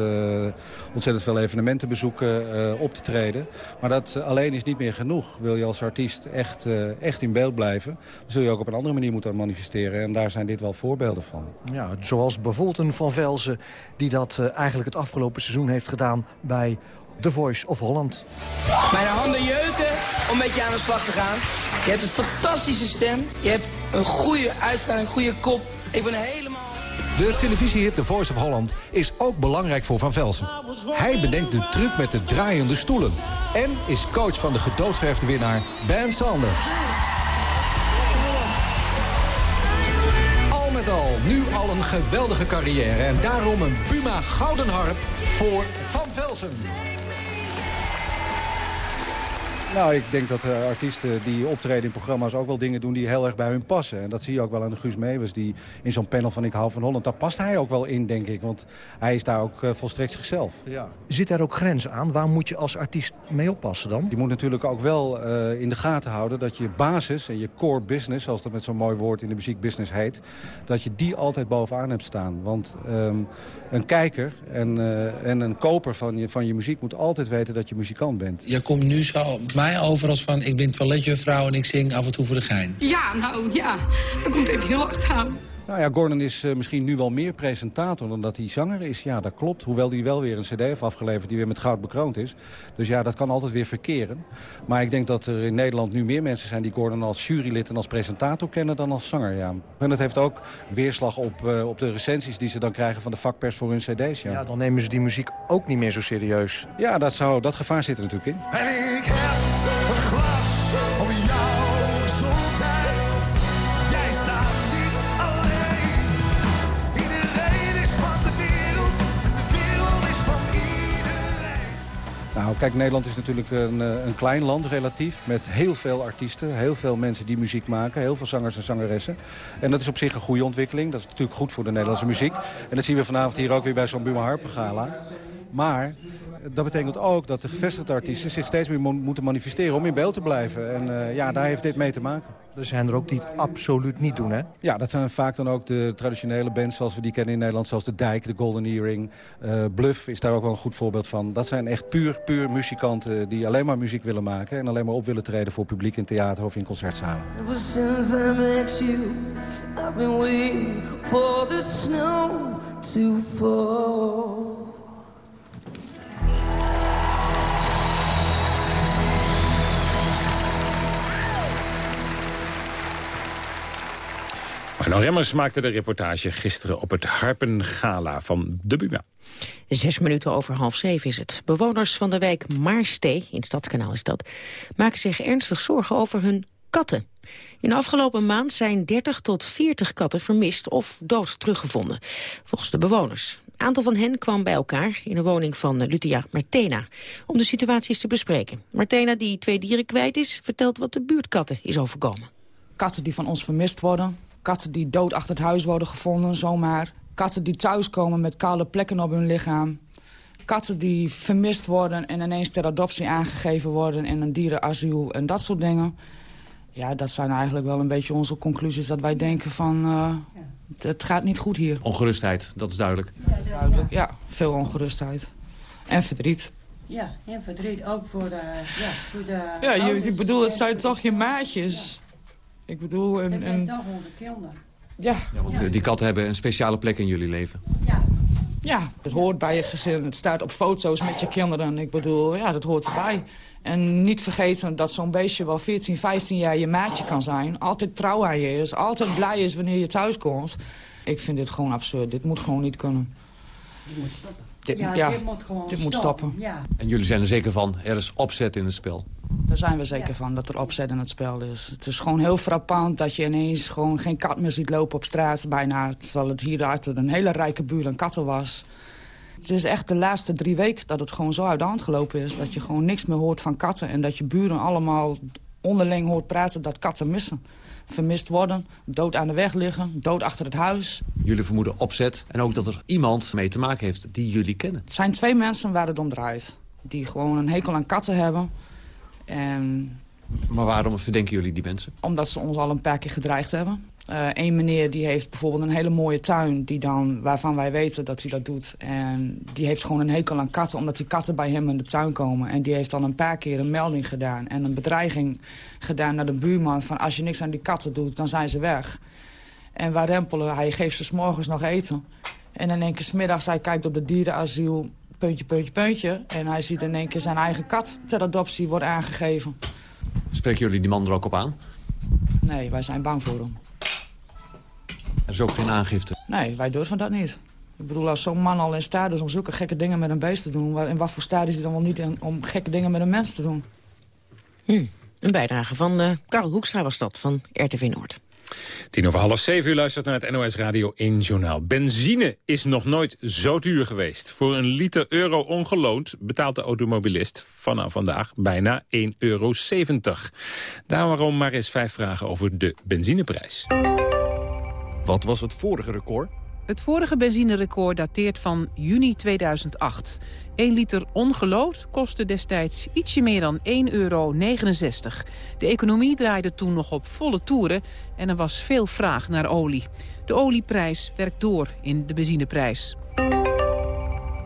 ontzettend veel evenementenbezoeken op te treden. Maar dat alleen is niet meer genoeg. Wil je als artiest echt, echt in beeld blijven... dan zul je ook op een andere manier moeten manifesteren. En daar zijn dit wel voorbeelden van. Ja, zoals bijvoorbeeld een Van Velzen die dat uh, eigenlijk het afgelopen seizoen heeft gedaan bij The Voice of Holland. Mijn handen jeuken om met je aan de slag te gaan. Je hebt een fantastische stem. Je hebt een goede uitstraling, een goede kop. Ik ben helemaal... De televisiehit The Voice of Holland is ook belangrijk voor Van Velsen. Hij bedenkt de truc met de draaiende stoelen. En is coach van de gedoodverfde winnaar Ben Sanders. Al een geweldige carrière. En daarom een Puma Gouden Harp voor Van Velsen. Nou, ik denk dat uh, artiesten die optreden in programma's ook wel dingen doen die heel erg bij hun passen. En dat zie je ook wel aan de Guus Meeuwis, die in zo'n panel van Ik hou van Holland. Daar past hij ook wel in, denk ik. Want hij is daar ook uh, volstrekt zichzelf. Ja. Zit daar ook grenzen aan? Waar moet je als artiest mee oppassen dan? Je moet natuurlijk ook wel uh, in de gaten houden dat je basis en je core business, zoals dat met zo'n mooi woord in de muziekbusiness heet, dat je die altijd bovenaan hebt staan. Want um, een kijker en, en een koper van je, van je muziek moet altijd weten dat je muzikant bent. Je komt nu zo mij over als van... ik ben toiletjuffrouw en ik zing af en toe voor de gein. Ja, nou ja, dat komt even heel achteraan. Nou ja, Gordon is uh, misschien nu wel meer presentator dan dat hij zanger is. Ja, dat klopt. Hoewel hij wel weer een cd heeft afgeleverd die weer met goud bekroond is. Dus ja, dat kan altijd weer verkeren. Maar ik denk dat er in Nederland nu meer mensen zijn die Gordon als jurylid en als presentator kennen dan als zanger. Ja. En dat heeft ook weerslag op, uh, op de recensies die ze dan krijgen van de vakpers voor hun cd's. Ja. ja, dan nemen ze die muziek ook niet meer zo serieus. Ja, dat, zou, dat gevaar zit er natuurlijk in. En ik heb Nou, kijk, Nederland is natuurlijk een, een klein land relatief. Met heel veel artiesten, heel veel mensen die muziek maken. Heel veel zangers en zangeressen. En dat is op zich een goede ontwikkeling. Dat is natuurlijk goed voor de Nederlandse muziek. En dat zien we vanavond hier ook weer bij zo'n Buma Harpen Gala. Maar dat betekent ook dat de gevestigde artiesten zich steeds meer moeten manifesteren om in beeld te blijven. En uh, ja, daar heeft dit mee te maken. Er zijn er ook die het absoluut niet doen, hè? Ja, dat zijn vaak dan ook de traditionele bands zoals we die kennen in Nederland. Zoals de Dijk, de Golden Earring. Uh, Bluff is daar ook wel een goed voorbeeld van. Dat zijn echt puur, puur muzikanten die alleen maar muziek willen maken. En alleen maar op willen treden voor publiek in theater of in concertzalen. Ever since I met you, I've been waiting for the snow to fall. Arno Remmers maakte de reportage gisteren op het Harpengala van de Buma. Zes minuten over half zeven is het. Bewoners van de wijk Maarstee, in Stadskanaal is dat, maken zich ernstig zorgen over hun katten. In de afgelopen maand zijn 30 tot 40 katten vermist of dood teruggevonden, volgens de bewoners. Een aantal van hen kwam bij elkaar in een woning van Lutia Martena om de situaties te bespreken. Martena, die twee dieren kwijt is, vertelt wat de buurtkatten is overkomen. Katten die van ons vermist worden, Katten die dood achter het huis worden gevonden, zomaar. Katten die thuiskomen met kale plekken op hun lichaam. Katten die vermist worden en ineens ter adoptie aangegeven worden... in een dierenasiel en dat soort dingen. Ja, dat zijn eigenlijk wel een beetje onze conclusies. Dat wij denken van, uh, het, het, gaat niet goed hier. Ongerustheid, dat is duidelijk. Ja, duidelijk. ja veel ongerustheid. En verdriet. Ja, en verdriet ook voor de... Ja, voor de ja je, je bedoelt, het zijn toch je maatjes... Ik bedoel... Een, een... toch onze kinderen. Ja. ja want eh, die katten hebben een speciale plek in jullie leven. Ja. Ja, het hoort bij je gezin. Het staat op foto's met je kinderen. Ik bedoel, ja, dat hoort erbij. En niet vergeten dat zo'n beestje wel 14, 15 jaar je maatje kan zijn. Altijd trouw aan je is. Altijd blij is wanneer je thuis komt. Ik vind dit gewoon absurd. Dit moet gewoon niet kunnen. Dit moet stoppen. Dit, ja, ja, dit moet gewoon dit stoppen. Moet stoppen. Ja. En jullie zijn er zeker van, er is opzet in het spel. Daar zijn we zeker van, dat er opzet in het spel is. Het is gewoon heel frappant dat je ineens gewoon geen kat meer ziet lopen op straat bijna. Terwijl het hier achter een hele rijke buurt een katten was. Het is echt de laatste drie weken dat het gewoon zo uit de hand gelopen is. Dat je gewoon niks meer hoort van katten. En dat je buren allemaal onderling hoort praten dat katten missen. Vermist worden, dood aan de weg liggen, dood achter het huis. Jullie vermoeden opzet en ook dat er iemand mee te maken heeft die jullie kennen. Het zijn twee mensen waar het om draait. Die gewoon een hekel aan katten hebben en... Maar waarom verdenken jullie die mensen? Omdat ze ons al een paar keer gedreigd hebben. Eén uh, meneer die heeft bijvoorbeeld een hele mooie tuin die dan, waarvan wij weten dat hij dat doet. En die heeft gewoon een hekel aan katten, omdat die katten bij hem in de tuin komen. En die heeft al een paar keer een melding gedaan en een bedreiging gedaan naar de buurman... van als je niks aan die katten doet, dan zijn ze weg. En waar rempelen, hij geeft ze s morgens nog eten. En in één keer smiddags, hij kijkt op de dierenasiel puntje, puntje, puntje. En hij ziet in één keer zijn eigen kat ter adoptie worden aangegeven. Spreken jullie die man er ook op aan? Nee, wij zijn bang voor hem. Er is ook geen aangifte? Nee, wij durven dat niet. Ik bedoel, als zo'n man al in staat is om zulke gekke dingen met een beest te doen... in wat voor staat is hij dan wel niet in, om gekke dingen met een mens te doen? Hm. Een bijdrage van uh, Karel Hoekstra was dat, van RTV Noord. Tien over half zeven u luistert naar het NOS Radio 1 Journaal. Benzine is nog nooit zo duur geweest. Voor een liter euro ongeloond betaalt de automobilist vanaf vandaag bijna 1,70 euro. Daarom maar eens vijf vragen over de benzineprijs. Wat was het vorige record? Het vorige benzinerecord dateert van juni 2008. 1 liter ongelood kostte destijds ietsje meer dan 1,69 euro. De economie draaide toen nog op volle toeren en er was veel vraag naar olie. De olieprijs werkt door in de benzineprijs.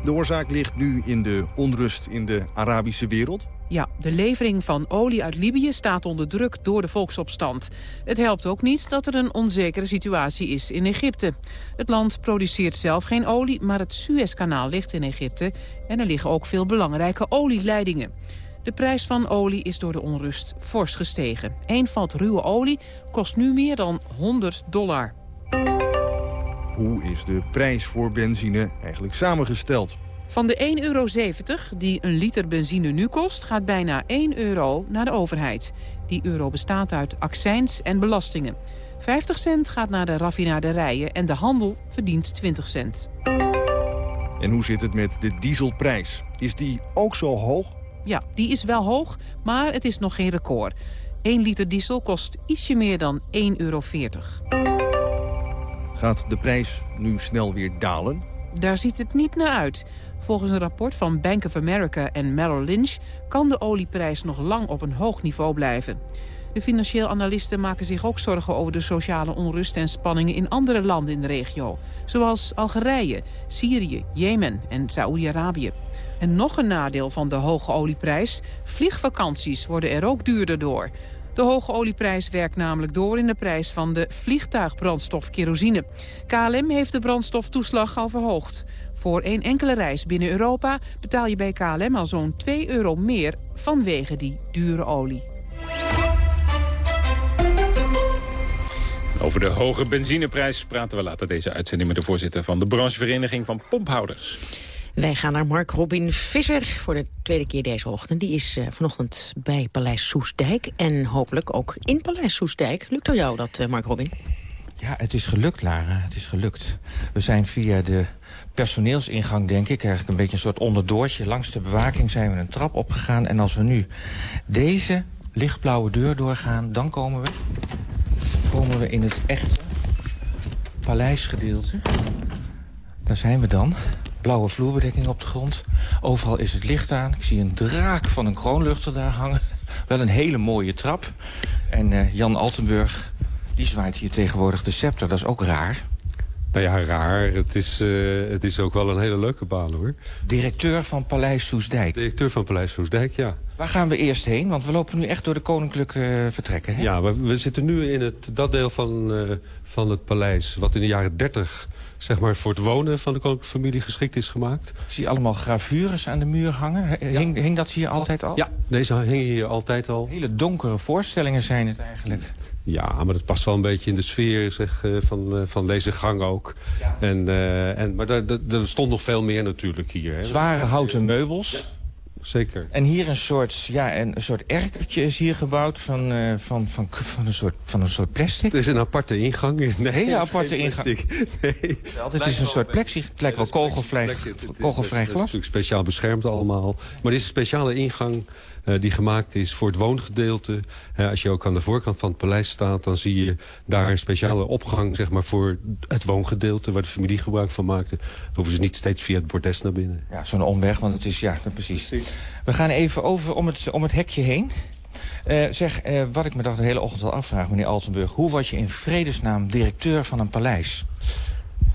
De oorzaak ligt nu in de onrust in de Arabische wereld. Ja, de levering van olie uit Libië staat onder druk door de volksopstand. Het helpt ook niet dat er een onzekere situatie is in Egypte. Het land produceert zelf geen olie, maar het Suezkanaal ligt in Egypte... en er liggen ook veel belangrijke olieleidingen. De prijs van olie is door de onrust fors gestegen. Eén vat ruwe olie kost nu meer dan 100 dollar. Hoe is de prijs voor benzine eigenlijk samengesteld? Van de 1,70 euro die een liter benzine nu kost... gaat bijna 1 euro naar de overheid. Die euro bestaat uit accijns en belastingen. 50 cent gaat naar de raffinaderijen en de handel verdient 20 cent. En hoe zit het met de dieselprijs? Is die ook zo hoog? Ja, die is wel hoog, maar het is nog geen record. 1 liter diesel kost ietsje meer dan 1,40 euro. Gaat de prijs nu snel weer dalen? Daar ziet het niet naar uit. Volgens een rapport van Bank of America en Merrill Lynch... kan de olieprijs nog lang op een hoog niveau blijven. De financieel analisten maken zich ook zorgen over de sociale onrust en spanningen in andere landen in de regio. Zoals Algerije, Syrië, Jemen en Saoedi-Arabië. En nog een nadeel van de hoge olieprijs. Vliegvakanties worden er ook duurder door. De hoge olieprijs werkt namelijk door in de prijs van de vliegtuigbrandstof kerosine. KLM heeft de brandstoftoeslag al verhoogd. Voor één enkele reis binnen Europa betaal je bij KLM al zo'n 2 euro meer vanwege die dure olie. Over de hoge benzineprijs praten we later deze uitzending... met de voorzitter van de branchevereniging van pomphouders. Wij gaan naar Mark Robin Visser voor de tweede keer deze ochtend. Die is uh, vanochtend bij Paleis Soesdijk en hopelijk ook in Paleis Soesdijk. Lukt al jou dat, uh, Mark Robin? Ja, het is gelukt, Lara. Het is gelukt. We zijn via de personeelsingang, denk ik, eigenlijk een beetje een soort onderdoortje. Langs de bewaking zijn we een trap opgegaan. En als we nu deze lichtblauwe deur doorgaan, dan komen we, komen we in het echte paleisgedeelte. Daar zijn we dan. Blauwe vloerbedekking op de grond. Overal is het licht aan. Ik zie een draak van een kroonluchter daar hangen. Wel een hele mooie trap. En uh, Jan Altenburg, die zwaait hier tegenwoordig de scepter. Dat is ook raar. Nou ja, raar. Het is, uh, het is ook wel een hele leuke baan, hoor. Directeur van Paleis Soesdijk. Directeur van Paleis Soesdijk, ja. Waar gaan we eerst heen? Want we lopen nu echt door de koninklijke uh, vertrekken, hè? Ja, we, we, zitten nu in het, dat deel van, uh, van het paleis... wat in de jaren 30 zeg maar, voor het wonen van de koninklijke familie geschikt is gemaakt. Ik zie allemaal gravures aan de muur hangen. Hing, ja. hing dat hier altijd al? Ja, deze hingen hier altijd al. Hele donkere voorstellingen zijn het eigenlijk. Ja, maar dat past wel een beetje in de sfeer zeg, van, van deze gang ook. Ja. En, uh, en, maar er stond nog veel meer natuurlijk hier. Hè. Zware houten meubels. Ja zeker. En hier een soort, ja, een soort erkertje is hier gebouwd van, uh, van, van, van, een soort, van een soort plastic. Het is een aparte ingang. Nee, een hele aparte ingang. Nee. Het is een soort plexi. Het lijkt wel kogelvrij, kogelvrij glas. Het is natuurlijk speciaal beschermd allemaal. Maar dit is een speciale ingang uh, die gemaakt is voor het woongedeelte. Uh, als je ook aan de voorkant van het paleis staat... dan zie je daar een speciale opgang zeg maar, voor het woongedeelte... waar de familie gebruik van maakte. Dan hoeven ze niet steeds via het bordes naar binnen. Ja, zo'n omweg, want het is... Ja, precies. precies. We gaan even over om het, om het hekje heen. Uh, zeg, uh, wat ik me dag de hele ochtend al afvraag, meneer Altenburg... hoe word je in vredesnaam directeur van een paleis?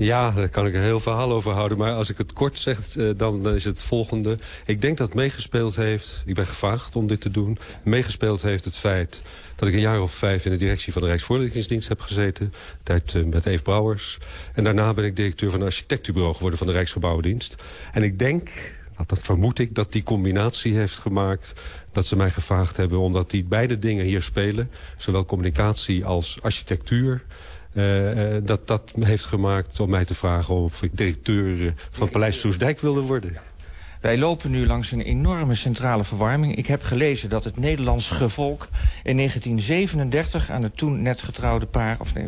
Ja, daar kan ik een heel verhaal over houden. Maar als ik het kort zeg, uh, dan is het volgende. Ik denk dat meegespeeld heeft, ik ben gevraagd om dit te doen... meegespeeld heeft het feit dat ik een jaar of vijf in de directie van de Rijksvoorlichtingsdienst heb gezeten. Tijd uh, met Eve Brouwers. En daarna ben ik directeur van een architectenbureau geworden van de Rijksgebouwendienst. En ik denk, nou, dat vermoed ik, dat die combinatie heeft gemaakt dat ze mij gevraagd hebben... omdat die beide dingen hier spelen, zowel communicatie als architectuur... Uh, dat dat heeft gemaakt om mij te vragen of ik directeur uh, van Paleis Soesdijk wilde worden. Wij lopen nu langs een enorme centrale verwarming. Ik heb gelezen dat het Nederlands gevolk in 1937 aan het toen net getrouwde paar... of nee,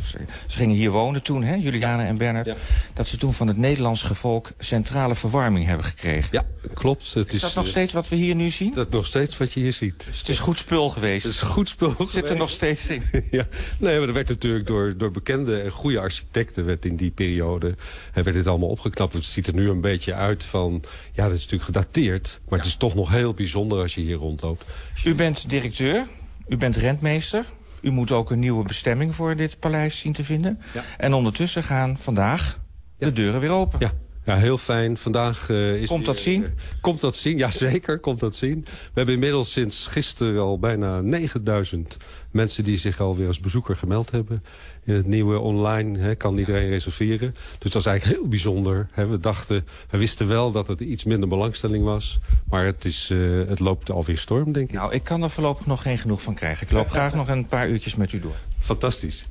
ze gingen hier wonen toen, hè, Juliane en Bernard... Ja. dat ze toen van het Nederlands gevolk centrale verwarming hebben gekregen. Ja, klopt. Het is, is dat nog steeds wat we hier nu zien? Dat nog steeds wat je hier ziet. Dus het is goed spul geweest? Het is goed spul Het zit er nog steeds in? ja. Nee, maar er werd natuurlijk door, door bekende en goede architecten... werd in die periode en werd dit allemaal opgeknapt. Het ziet er nu een beetje uit van... ja, dat is natuurlijk gedateerd. Maar het is toch nog heel bijzonder als je hier rondloopt. U bent directeur, u bent rentmeester. U moet ook een nieuwe bestemming voor dit paleis zien te vinden. En ondertussen gaan vandaag de deuren weer open. Ja. Ja, heel fijn. Vandaag uh, is... Komt dat zien? Uh, komt dat zien, ja zeker, komt dat zien. We hebben inmiddels sinds gisteren al bijna 9000 mensen... die zich alweer als bezoeker gemeld hebben. In het nieuwe online hè, kan iedereen reserveren. Dus dat is eigenlijk heel bijzonder. Hè. We dachten, we wisten wel dat het iets minder belangstelling was. Maar het, is, uh, het loopt alweer storm, denk ik. Nou, ik kan er voorlopig nog geen genoeg van krijgen. Ik loop graag nog een paar uurtjes met u door. Fantastisch.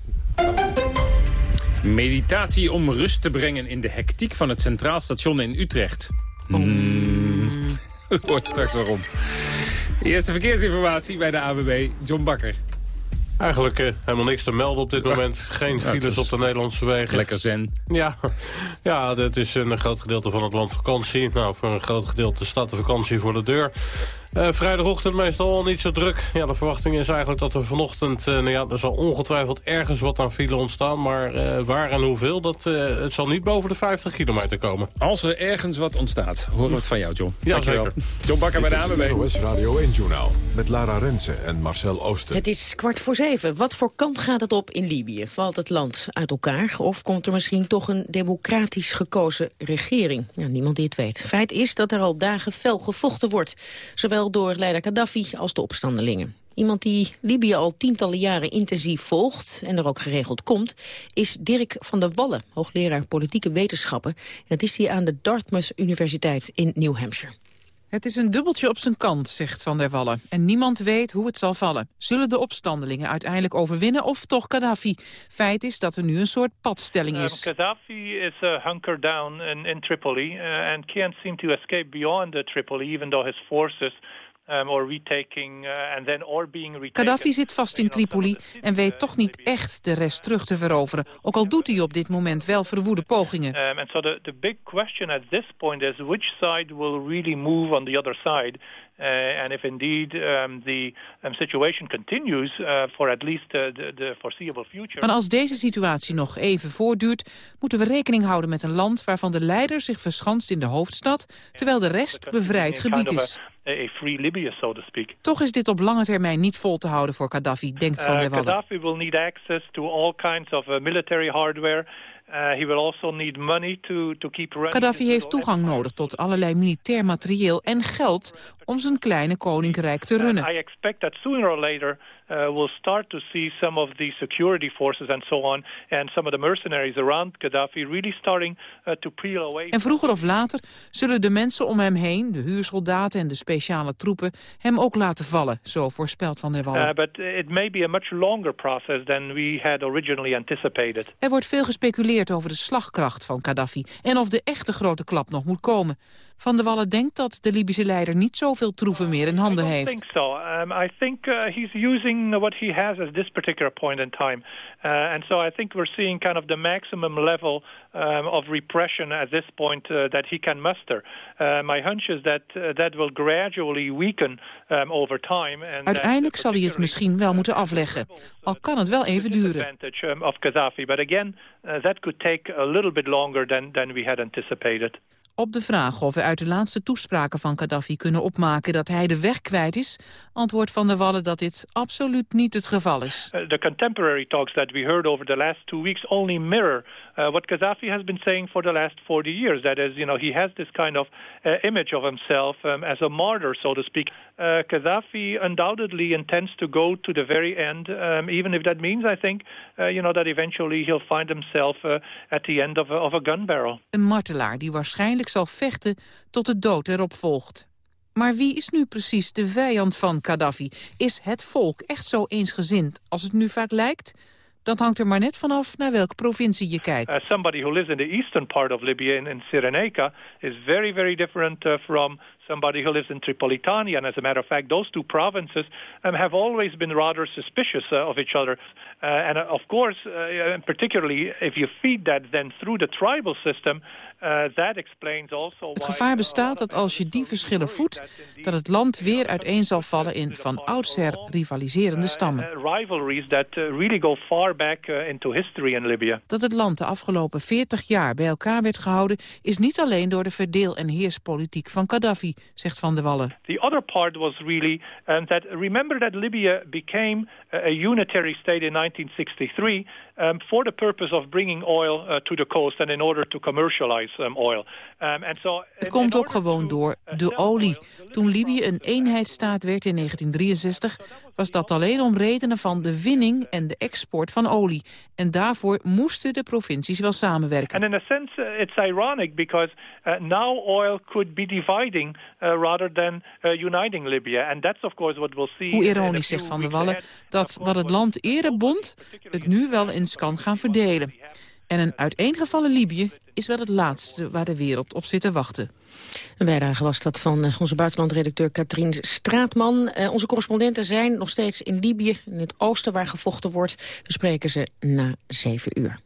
Meditatie om rust te brengen in de hectiek van het Centraal Station in Utrecht. Mm. Hoort straks waarom. Eerste verkeersinformatie bij de AWB, John Bakker. Eigenlijk uh, helemaal niks te melden op dit moment. Geen ja, files op de Nederlandse wegen. Lekker zen. Ja, ja dit is een groot gedeelte van het land vakantie. Nou, voor een groot gedeelte staat de vakantie voor de deur. Uh, vrijdagochtend meestal al niet zo druk. Ja, de verwachting is eigenlijk dat er vanochtend... Uh, nou ja, er zal ongetwijfeld ergens wat aan file ontstaan. Maar uh, waar en hoeveel, dat, het zal niet boven de 50 kilometer komen. Als er ergens wat ontstaat, horen we het van jou, John. Ja, Dankjewel. zeker. John Bakker bij de ANWB. NOS Radio 1-journaal met Lara Rensen en Marcel Ooster. Het is kwart voor zeven. Wat voor kant gaat het op in Libië? Valt het land uit elkaar? Of komt er misschien toch een democratisch gekozen regering? Ja, niemand die het weet. Feit is dat er al dagen fel gevochten wordt. Zowel door leider Gaddafi als de opstandelingen. Iemand die Libië al tientallen jaren intensief volgt en er ook geregeld komt, is Dirk van der Wallen, hoogleraar politieke wetenschappen. En dat is hij aan de Dartmouth Universiteit in New Hampshire. Het is een dubbeltje op zijn kant, zegt Van der Wallen. En niemand weet hoe het zal vallen. Zullen de opstandelingen uiteindelijk overwinnen of toch Gaddafi? Feit is dat er nu een soort padstelling is. Um, Gaddafi is uh, hunkered down in, in Tripoli uh, and can't seem to escape beyond the Tripoli, even though his forces Um, or retaking, uh, and then or being retaken. Gaddafi zit vast in Tripoli en weet toch niet echt de rest terug te veroveren. Ook al doet hij op dit moment wel verwoede pogingen. Um, and so the, the big question at this point is which side will really move on the other side. Uh, and if indeed um, the um, situation continues uh, for at least uh, the, the foreseeable future. Maar als deze situatie nog even voortduurt, moeten we rekening houden met een land waarvan de leider zich verschanst in de hoofdstad, terwijl de rest bevrijd gebied is. A free Libya, so to speak. Toch is dit op lange termijn niet vol te houden voor Gaddafi, denkt Van der Wallen. Gaddafi will need access to all kinds of military hardware Uh, he will also need money to, to keep running. Gaddafi heeft toegang nodig tot allerlei militair materieel en geld om zijn kleine koninkrijk te runnen. I expect that sooner or later uh, we'll start to see some of the security forces and so on and some of the mercenaries around Gaddafi really starting uh, to peel away. En vroeger of later zullen de mensen om hem heen, de huursoldaten en de speciale troepen, hem ook laten vallen, zo voorspelt Van der Wallen. Uh, but it may be a much longer process than we had originally anticipated. Er wordt veel gespeculeerd over de slagkracht van Gaddafi en of de echte grote klap nog moet komen. Van der Wallen denkt dat de Libische leider niet zoveel troeven meer in handen heeft. I think so. Um, I think uh, he's using what he has at this particular point in time. Uh, and so I think we're seeing kind of the maximum level um, of repression at this point uh, that he can muster. Uh, my hunch is that uh, that will gradually weaken um, over time. And Uiteindelijk zal hij het misschien wel moeten afleggen. Al kan het wel even duren. Um, of Gaddafi. But again, that could take a little bit longer than, than we had anticipated. Op de vraag of we uit de laatste toespraken van Gaddafi kunnen opmaken dat hij de weg kwijt is, antwoordt Van der Wallen dat dit absoluut niet het geval is. Uh, the contemporary talks that we heard over the last two weeks only mirror uh, what Gaddafi has been saying for the last 40 years. That is, you know, he has this kind of uh, image of himself um, as a martyr, so to speak. Uh, Gaddafi undoubtedly intends to go to the very end, um, even if that means, I think, uh, you know, that eventually he'll find himself uh, at the end of a, of a gun barrel. Een martelaar die waarschijnlijk zal vechten tot de dood erop volgt. Maar wie is nu precies de vijand van Gaddafi? Is het volk echt zo eensgezind als het nu vaak lijkt? Dat hangt er maar net vanaf naar welke provincie je kijkt. Uh, somebody who lives in the eastern part of Libya, in, in Cyrenaica, is very, very different uh, from somebody who lives in Tripolitania. And as a matter of fact, those two provinces um, have always been rather suspicious uh, of each other. Uh, and uh, of course, uh, particularly if you feed that then through the tribal system, uh, that explains also Het gevaar bestaat dat als je die verschillen voedt, dat het land weer uiteen zal vallen in van oudsher rivaliserende stammen. rivalries that really go far back into history in Libya. Dat het land de afgelopen 40 jaar bij elkaar werd gehouden, is niet alleen door de verdeel- en heerspolitiek van Gaddafi. Zegt Van der Wallen. The other part was really um, that remember that Libya became a, unitary state in 1963 um, for the purpose of bringing oil uh, to the coast and in order to commercialize um, oil. Um, and so Het komt ook gewoon door de olie. Toen Libië een eenheidsstaat werd in 1963... was dat alleen om redenen van de winning en de export van olie. En daarvoor moesten de provincies wel samenwerken. And in a sense, uh, it's ironic because uh, now oil could be dividing uh, rather than uh, uniting Libya. And that's of course what we'll see. Hoe ironisch zegt Van der Wallen dat wat het land eerder bond... het nu wel eens kan gaan verdelen. En een uiteengevallen Libië is wel het laatste waar de wereld op zit te wachten. Een bijdrage was dat van eh, onze buitenlandredacteur Katrien Straatman. Eh, onze correspondenten zijn nog steeds in Libië, in het oosten waar gevochten wordt. We spreken ze na zeven uur.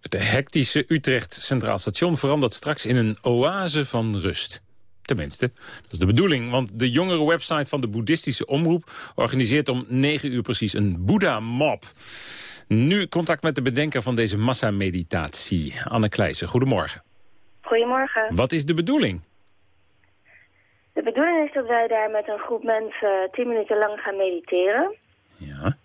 Het hectische Utrecht Centraal Station verandert straks in een oase van rust. Tenminste, dat is de bedoeling, want de jongere website van de boeddhistische omroep... organiseert om 9 uur precies een Boeddha-mop. Nu contact met de bedenker van deze massameditatie, Anne Kleijsen. Goedemorgen. Goedemorgen. Wat is de bedoeling? De bedoeling is dat wij daar met een groep mensen tien minuten lang gaan mediteren. Ja.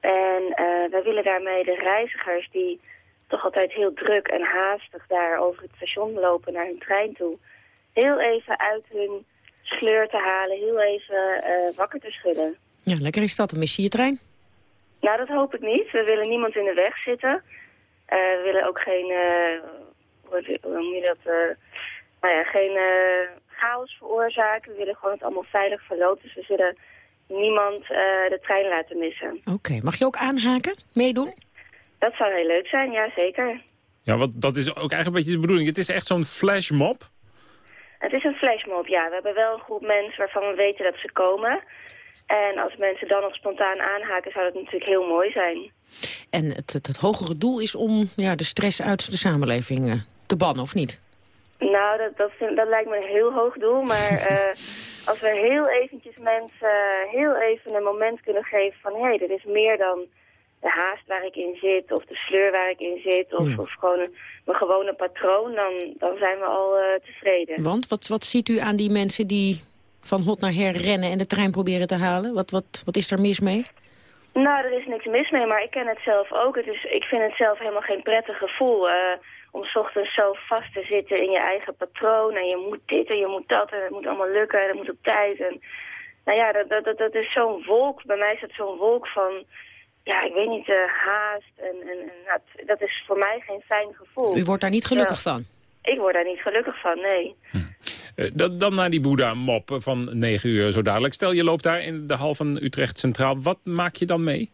En eh, wij willen daarmee de reizigers die toch altijd heel druk en haastig daar over het station lopen naar hun trein toe... heel even uit hun sleur te halen, heel even eh, wakker te schudden. Ja, lekker is dat. Dan mis je je trein. Nou, dat hoop ik niet. We willen niemand in de weg zitten. Eh, we willen ook geen, eh, hoe hoe noem je dat, eh, nou ja, geen eh, chaos veroorzaken. We willen gewoon het allemaal veilig verlopen. Dus we zullen niemand eh, de trein laten missen. Oké, mag je ook aanhaken? Meedoen? Dat zou heel leuk zijn, ja zeker. Ja, want dat is ook eigenlijk een beetje de bedoeling. Het is echt zo'n flashmob. Het is een flashmob, ja. We hebben wel een groep mensen waarvan we weten dat ze komen. En als mensen dan nog spontaan aanhaken, zou dat natuurlijk heel mooi zijn. En het, het, het hogere doel is om ja, de stress uit de samenleving eh, te bannen, of niet? Nou, dat, dat, vind- dat lijkt me een heel hoog doel. Maar eh, als we heel eventjes mensen heel even een moment kunnen geven van... hé, hey, dit is meer dan de haast waar ik in zit of de sleur waar ik in zit... of, of gewoon een, mijn gewone patroon, dan, dan zijn we al eh, tevreden. Want wat, wat ziet u aan die mensen die van hot naar her rennen en de trein proberen te halen? Wat, wat, wat is er mis mee? Nou, er is niks mis mee, maar ik ken het zelf ook. Het is, ik vind het zelf helemaal geen prettig gevoel... eh, om 's ochtends zo vast te zitten in je eigen patroon... en je moet dit en je moet dat en het moet allemaal lukken en het moet op tijd. En, nou ja, dat, dat, dat, dat is zo'n wolk. Bij mij is het zo'n wolk van... Ja, ik weet niet, eh, haast. En, en, en nou, t- dat is voor mij geen fijn gevoel. U wordt daar niet gelukkig Ja. van. Ik word daar niet gelukkig van, nee. Eh, dan, dan naar die Boeddha-mop van 9 uur zo dadelijk. Stel, je loopt daar in de hal van Utrecht Centraal. Wat maak je dan mee?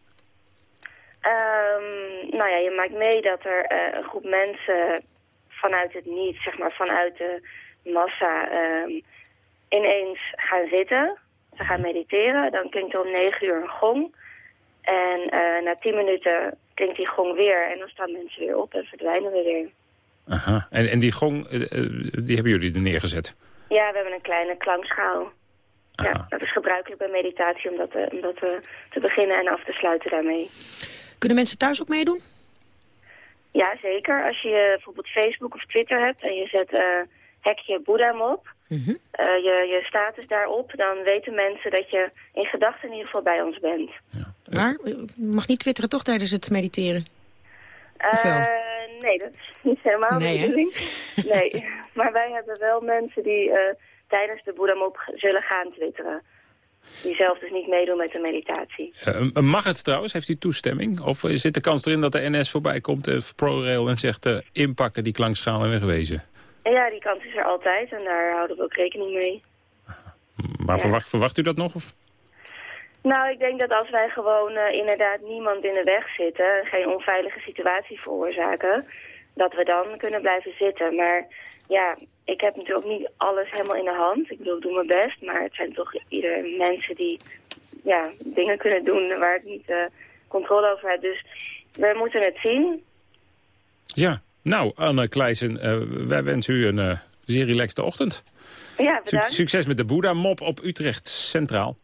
Ehm, nou ja, je maakt mee dat er eh, een groep mensen vanuit het niet, zeg maar vanuit de massa, ehm, ineens gaan zitten. Ze gaan mediteren. Dan klinkt er om negen uur een gong. En eh, na tien minuten klinkt die gong weer. En dan staan mensen weer op en verdwijnen we weer. Aha. En, en die gong, eh, eh, die hebben jullie er neergezet? Ja, we hebben een kleine klankschaal. Ja, dat is gebruikelijk bij meditatie om dat, eh, om dat eh, te beginnen en af te sluiten daarmee. Kunnen mensen thuis ook meedoen? Ja, zeker. Als je bijvoorbeeld Facebook of Twitter hebt en je zet eh hekje Boeddha op, Mhm. eh, je, je status daarop, dan weten mensen dat je in gedachten in ieder geval bij ons bent. Maar u mag niet twitteren toch tijdens het mediteren? Of wel? Eh, nee, dat is niet helemaal Nee, de hè? bedoeling. Nee, maar wij hebben wel mensen die eh, tijdens de Boeddha op zullen gaan twitteren. Die zelf dus niet meedoen met de meditatie. Eh, mag het trouwens? Heeft u toestemming? Of eh, zit de kans erin dat de NS voorbij komt, eh, ProRail, en zegt eh, inpakken die klankschaal en wegwezen? En ja, die kans is er altijd en daar houden we ook rekening mee. Maar verwacht, verwacht u dat nog? Of? Nou, ik denk dat als wij gewoon eh, inderdaad niemand in de weg zitten... geen onveilige situatie veroorzaken... dat we dan kunnen blijven zitten. Maar ja, ik heb natuurlijk ook niet alles helemaal in de hand. Ik bedoel, ik doe mijn best. Maar het zijn toch ieder mensen die ja, dingen kunnen doen... waar ik niet eh, controle over heb. Dus we moeten het zien. Ja. Nou, Anne Kleijsen, eh, wij wensen u een zeer relaxte ochtend. Ja, Suc- bedankt. succes met de Boeddha-mop op Utrecht Centraal.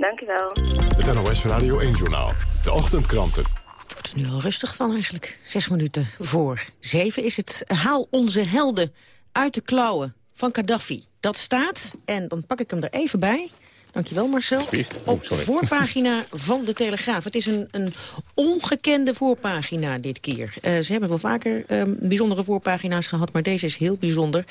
Dank u wel. Het NOS Radio 1-journaal. De ochtendkranten. wordt er nu al rustig van eigenlijk. Zes minuten voor zeven is het. Haal onze helden uit de klauwen van Gaddafi. Dat staat, en dan pak ik hem er even bij... Dankjewel Marcel. Op de voorpagina van de Telegraaf. Het is een, een ongekende voorpagina dit keer. Uh, ze hebben wel vaker um, bijzondere voorpagina's gehad, maar deze is heel bijzonder.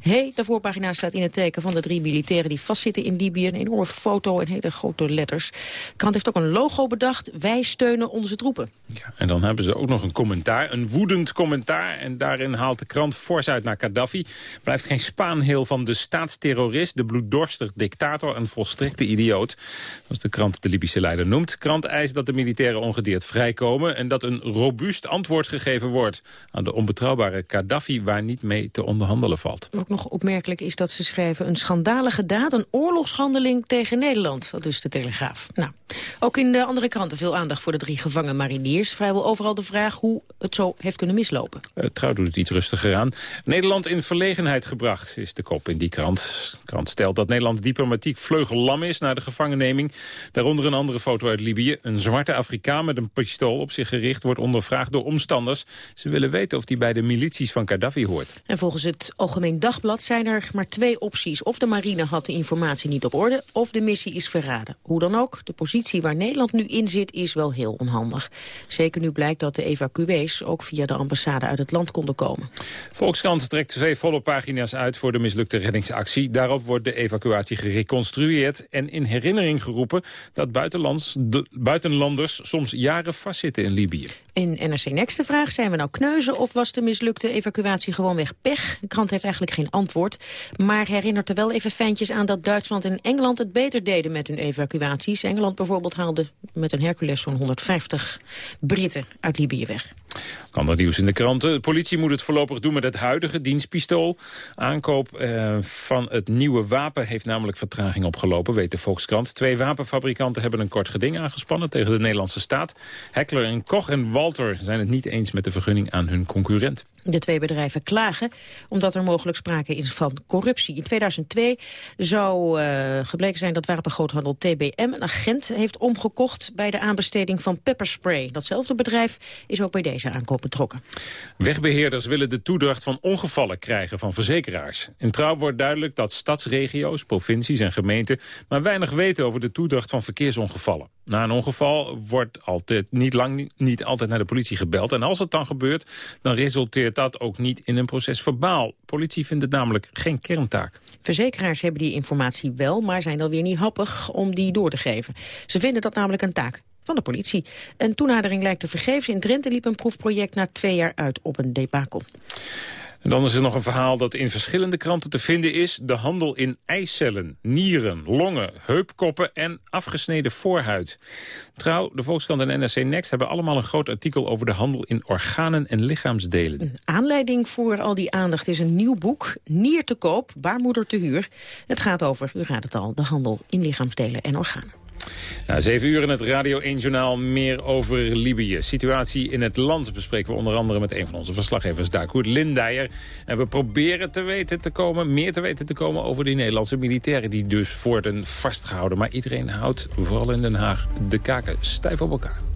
Hey, de voorpagina staat in het teken van de drie militairen die vastzitten in Libië. Een enorme foto en hele grote letters. De krant heeft ook een logo bedacht. Wij steunen onze troepen. Ja, en dan hebben ze ook nog een commentaar, een woedend commentaar. En daarin haalt de krant fors uit naar Gaddafi. Blijft geen spaanheel van de staatsterrorist, de bloeddorstig dictator en volstrekt de idioot. Zoals de krant de Libische leider noemt. De krant eist dat de militairen ongedeerd vrijkomen... en dat een robuust antwoord gegeven wordt aan de onbetrouwbare Gaddafi... waar niet mee te onderhandelen valt. Ook nog opmerkelijk is dat ze schrijven... een schandalige daad, een oorlogshandeling tegen Nederland. Dat is de Telegraaf. Nou, ook in de andere kranten veel aandacht voor de drie gevangen mariniers. Vrijwel overal de vraag hoe het zo heeft kunnen mislopen. Uh, trouw doet het iets rustiger aan. Nederland in verlegenheid gebracht, is de kop in die krant. De krant stelt dat Nederland diplomatiek is na de gevangenneming. Daaronder een andere foto uit Libië. Een zwarte Afrikaan met een pistool op zich gericht wordt ondervraagd door omstanders. Ze willen weten of hij bij de milities van Gaddafi hoort. En volgens het Algemeen Dagblad zijn er maar twee opties. Of de marine had de informatie niet op orde, of de missie is verraden. Hoe dan ook, de positie waar Nederland nu in zit is wel heel onhandig. Zeker nu blijkt dat de evacuees ook via de ambassade uit het land konden komen. Volkskrant trekt twee volle pagina's uit voor de mislukte reddingsactie. Daarop wordt de evacuatie gereconstrueerd en in herinnering geroepen dat buitenlands, buitenlanders soms jaren vastzitten in Libië. In NRC Next de vraag, zijn we nou kneuzen of was de mislukte evacuatie gewoonweg pech? De krant heeft eigenlijk geen antwoord, maar herinnert er wel even fijntjes aan dat Duitsland en Engeland het beter deden met hun evacuaties. Engeland bijvoorbeeld haalde met een Hercules zo'n 150 Britten uit Libië weg. Ander nieuws in de kranten. De politie moet het voorlopig doen met het huidige dienstpistool. Aankoop eh, van het nieuwe wapen heeft namelijk vertraging opgelopen, weet de Volkskrant. Twee wapenfabrikanten hebben een kort geding aangespannen tegen de Nederlandse staat. Heckler en Koch en Walter zijn het niet eens met de vergunning aan hun concurrent. De twee bedrijven klagen omdat er mogelijk sprake is van corruptie. In 2002 zou uh, gebleken zijn dat wapengroothandel TBM een agent heeft omgekocht bij de aanbesteding van pepperspray. Datzelfde bedrijf is ook bij deze aankoop betrokken. Wegbeheerders willen de toedracht van ongevallen krijgen van verzekeraars. In trouw wordt duidelijk dat stadsregio's, provincies en gemeenten maar weinig weten over de toedracht van verkeersongevallen. Na een ongeval wordt altijd, niet, lang, niet altijd naar de politie gebeld. En als het dan gebeurt, dan resulteert dat ook niet in een proces verbaal. Politie vindt het namelijk geen kerntaak. Verzekeraars hebben die informatie wel, maar zijn dan weer niet happig om die door te geven. Ze vinden dat namelijk een taak van de politie. Een toenadering lijkt te vergeefs. In Drenthe liep een proefproject na twee jaar uit op een debakel. Dan is er nog een verhaal dat in verschillende kranten te vinden is. De handel in eicellen, nieren, longen, heupkoppen en afgesneden voorhuid. Trouw, de Volkskrant en NRC Next hebben allemaal een groot artikel over de handel in organen en lichaamsdelen. aanleiding voor al die aandacht is een nieuw boek, Nier te koop, baarmoeder te huur. Het gaat over, u raadt het al, de handel in lichaamsdelen en organen. Zeven uur in het Radio 1-journaal meer over Libië. Situatie in het land bespreken we onder andere met een van onze verslaggevers, Dakoet Lindijer. En we proberen te weten te komen, meer te weten te komen over die Nederlandse militairen die dus worden vastgehouden. Maar iedereen houdt, vooral in Den Haag, de kaken stijf op elkaar.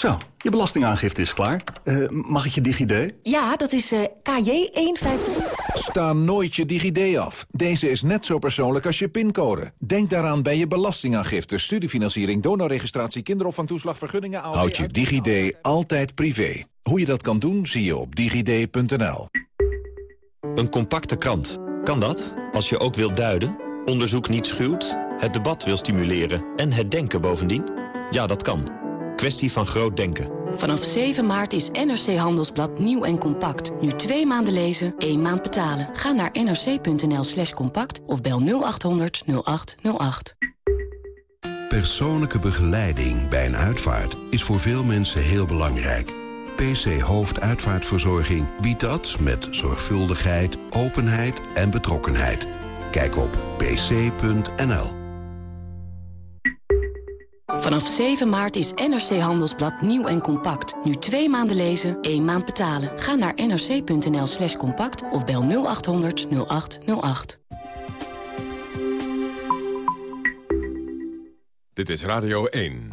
Zo, je belastingaangifte is klaar. Uh, mag ik je DigiD? Ja, dat is uh, KJ153. Sta nooit je DigiD af. Deze is net zo persoonlijk als je pincode. Denk daaraan bij je belastingaangifte, studiefinanciering, donorregistratie, kinderopvangtoeslag, vergunningen... Houd je DigiD altijd privé. Hoe je dat kan doen, zie je op digid.nl. Een compacte krant. Kan dat? Als je ook wilt duiden, onderzoek niet schuwt, het debat wil stimuleren en het denken bovendien? Ja, dat kan. Kwestie van groot denken. Vanaf 7 maart is NRC Handelsblad nieuw en compact. Nu twee maanden lezen, één maand betalen. Ga naar nrc.nl slash compact of bel 0800 0808. Persoonlijke begeleiding bij een uitvaart is voor veel mensen heel belangrijk. PC Hoofduitvaartverzorging biedt dat met zorgvuldigheid, openheid en betrokkenheid. Kijk op pc.nl. Vanaf 7 maart is NRC Handelsblad nieuw en compact. Nu twee maanden lezen, één maand betalen. Ga naar nrc.nl slash compact of bel 0800 0808. Dit is Radio 1.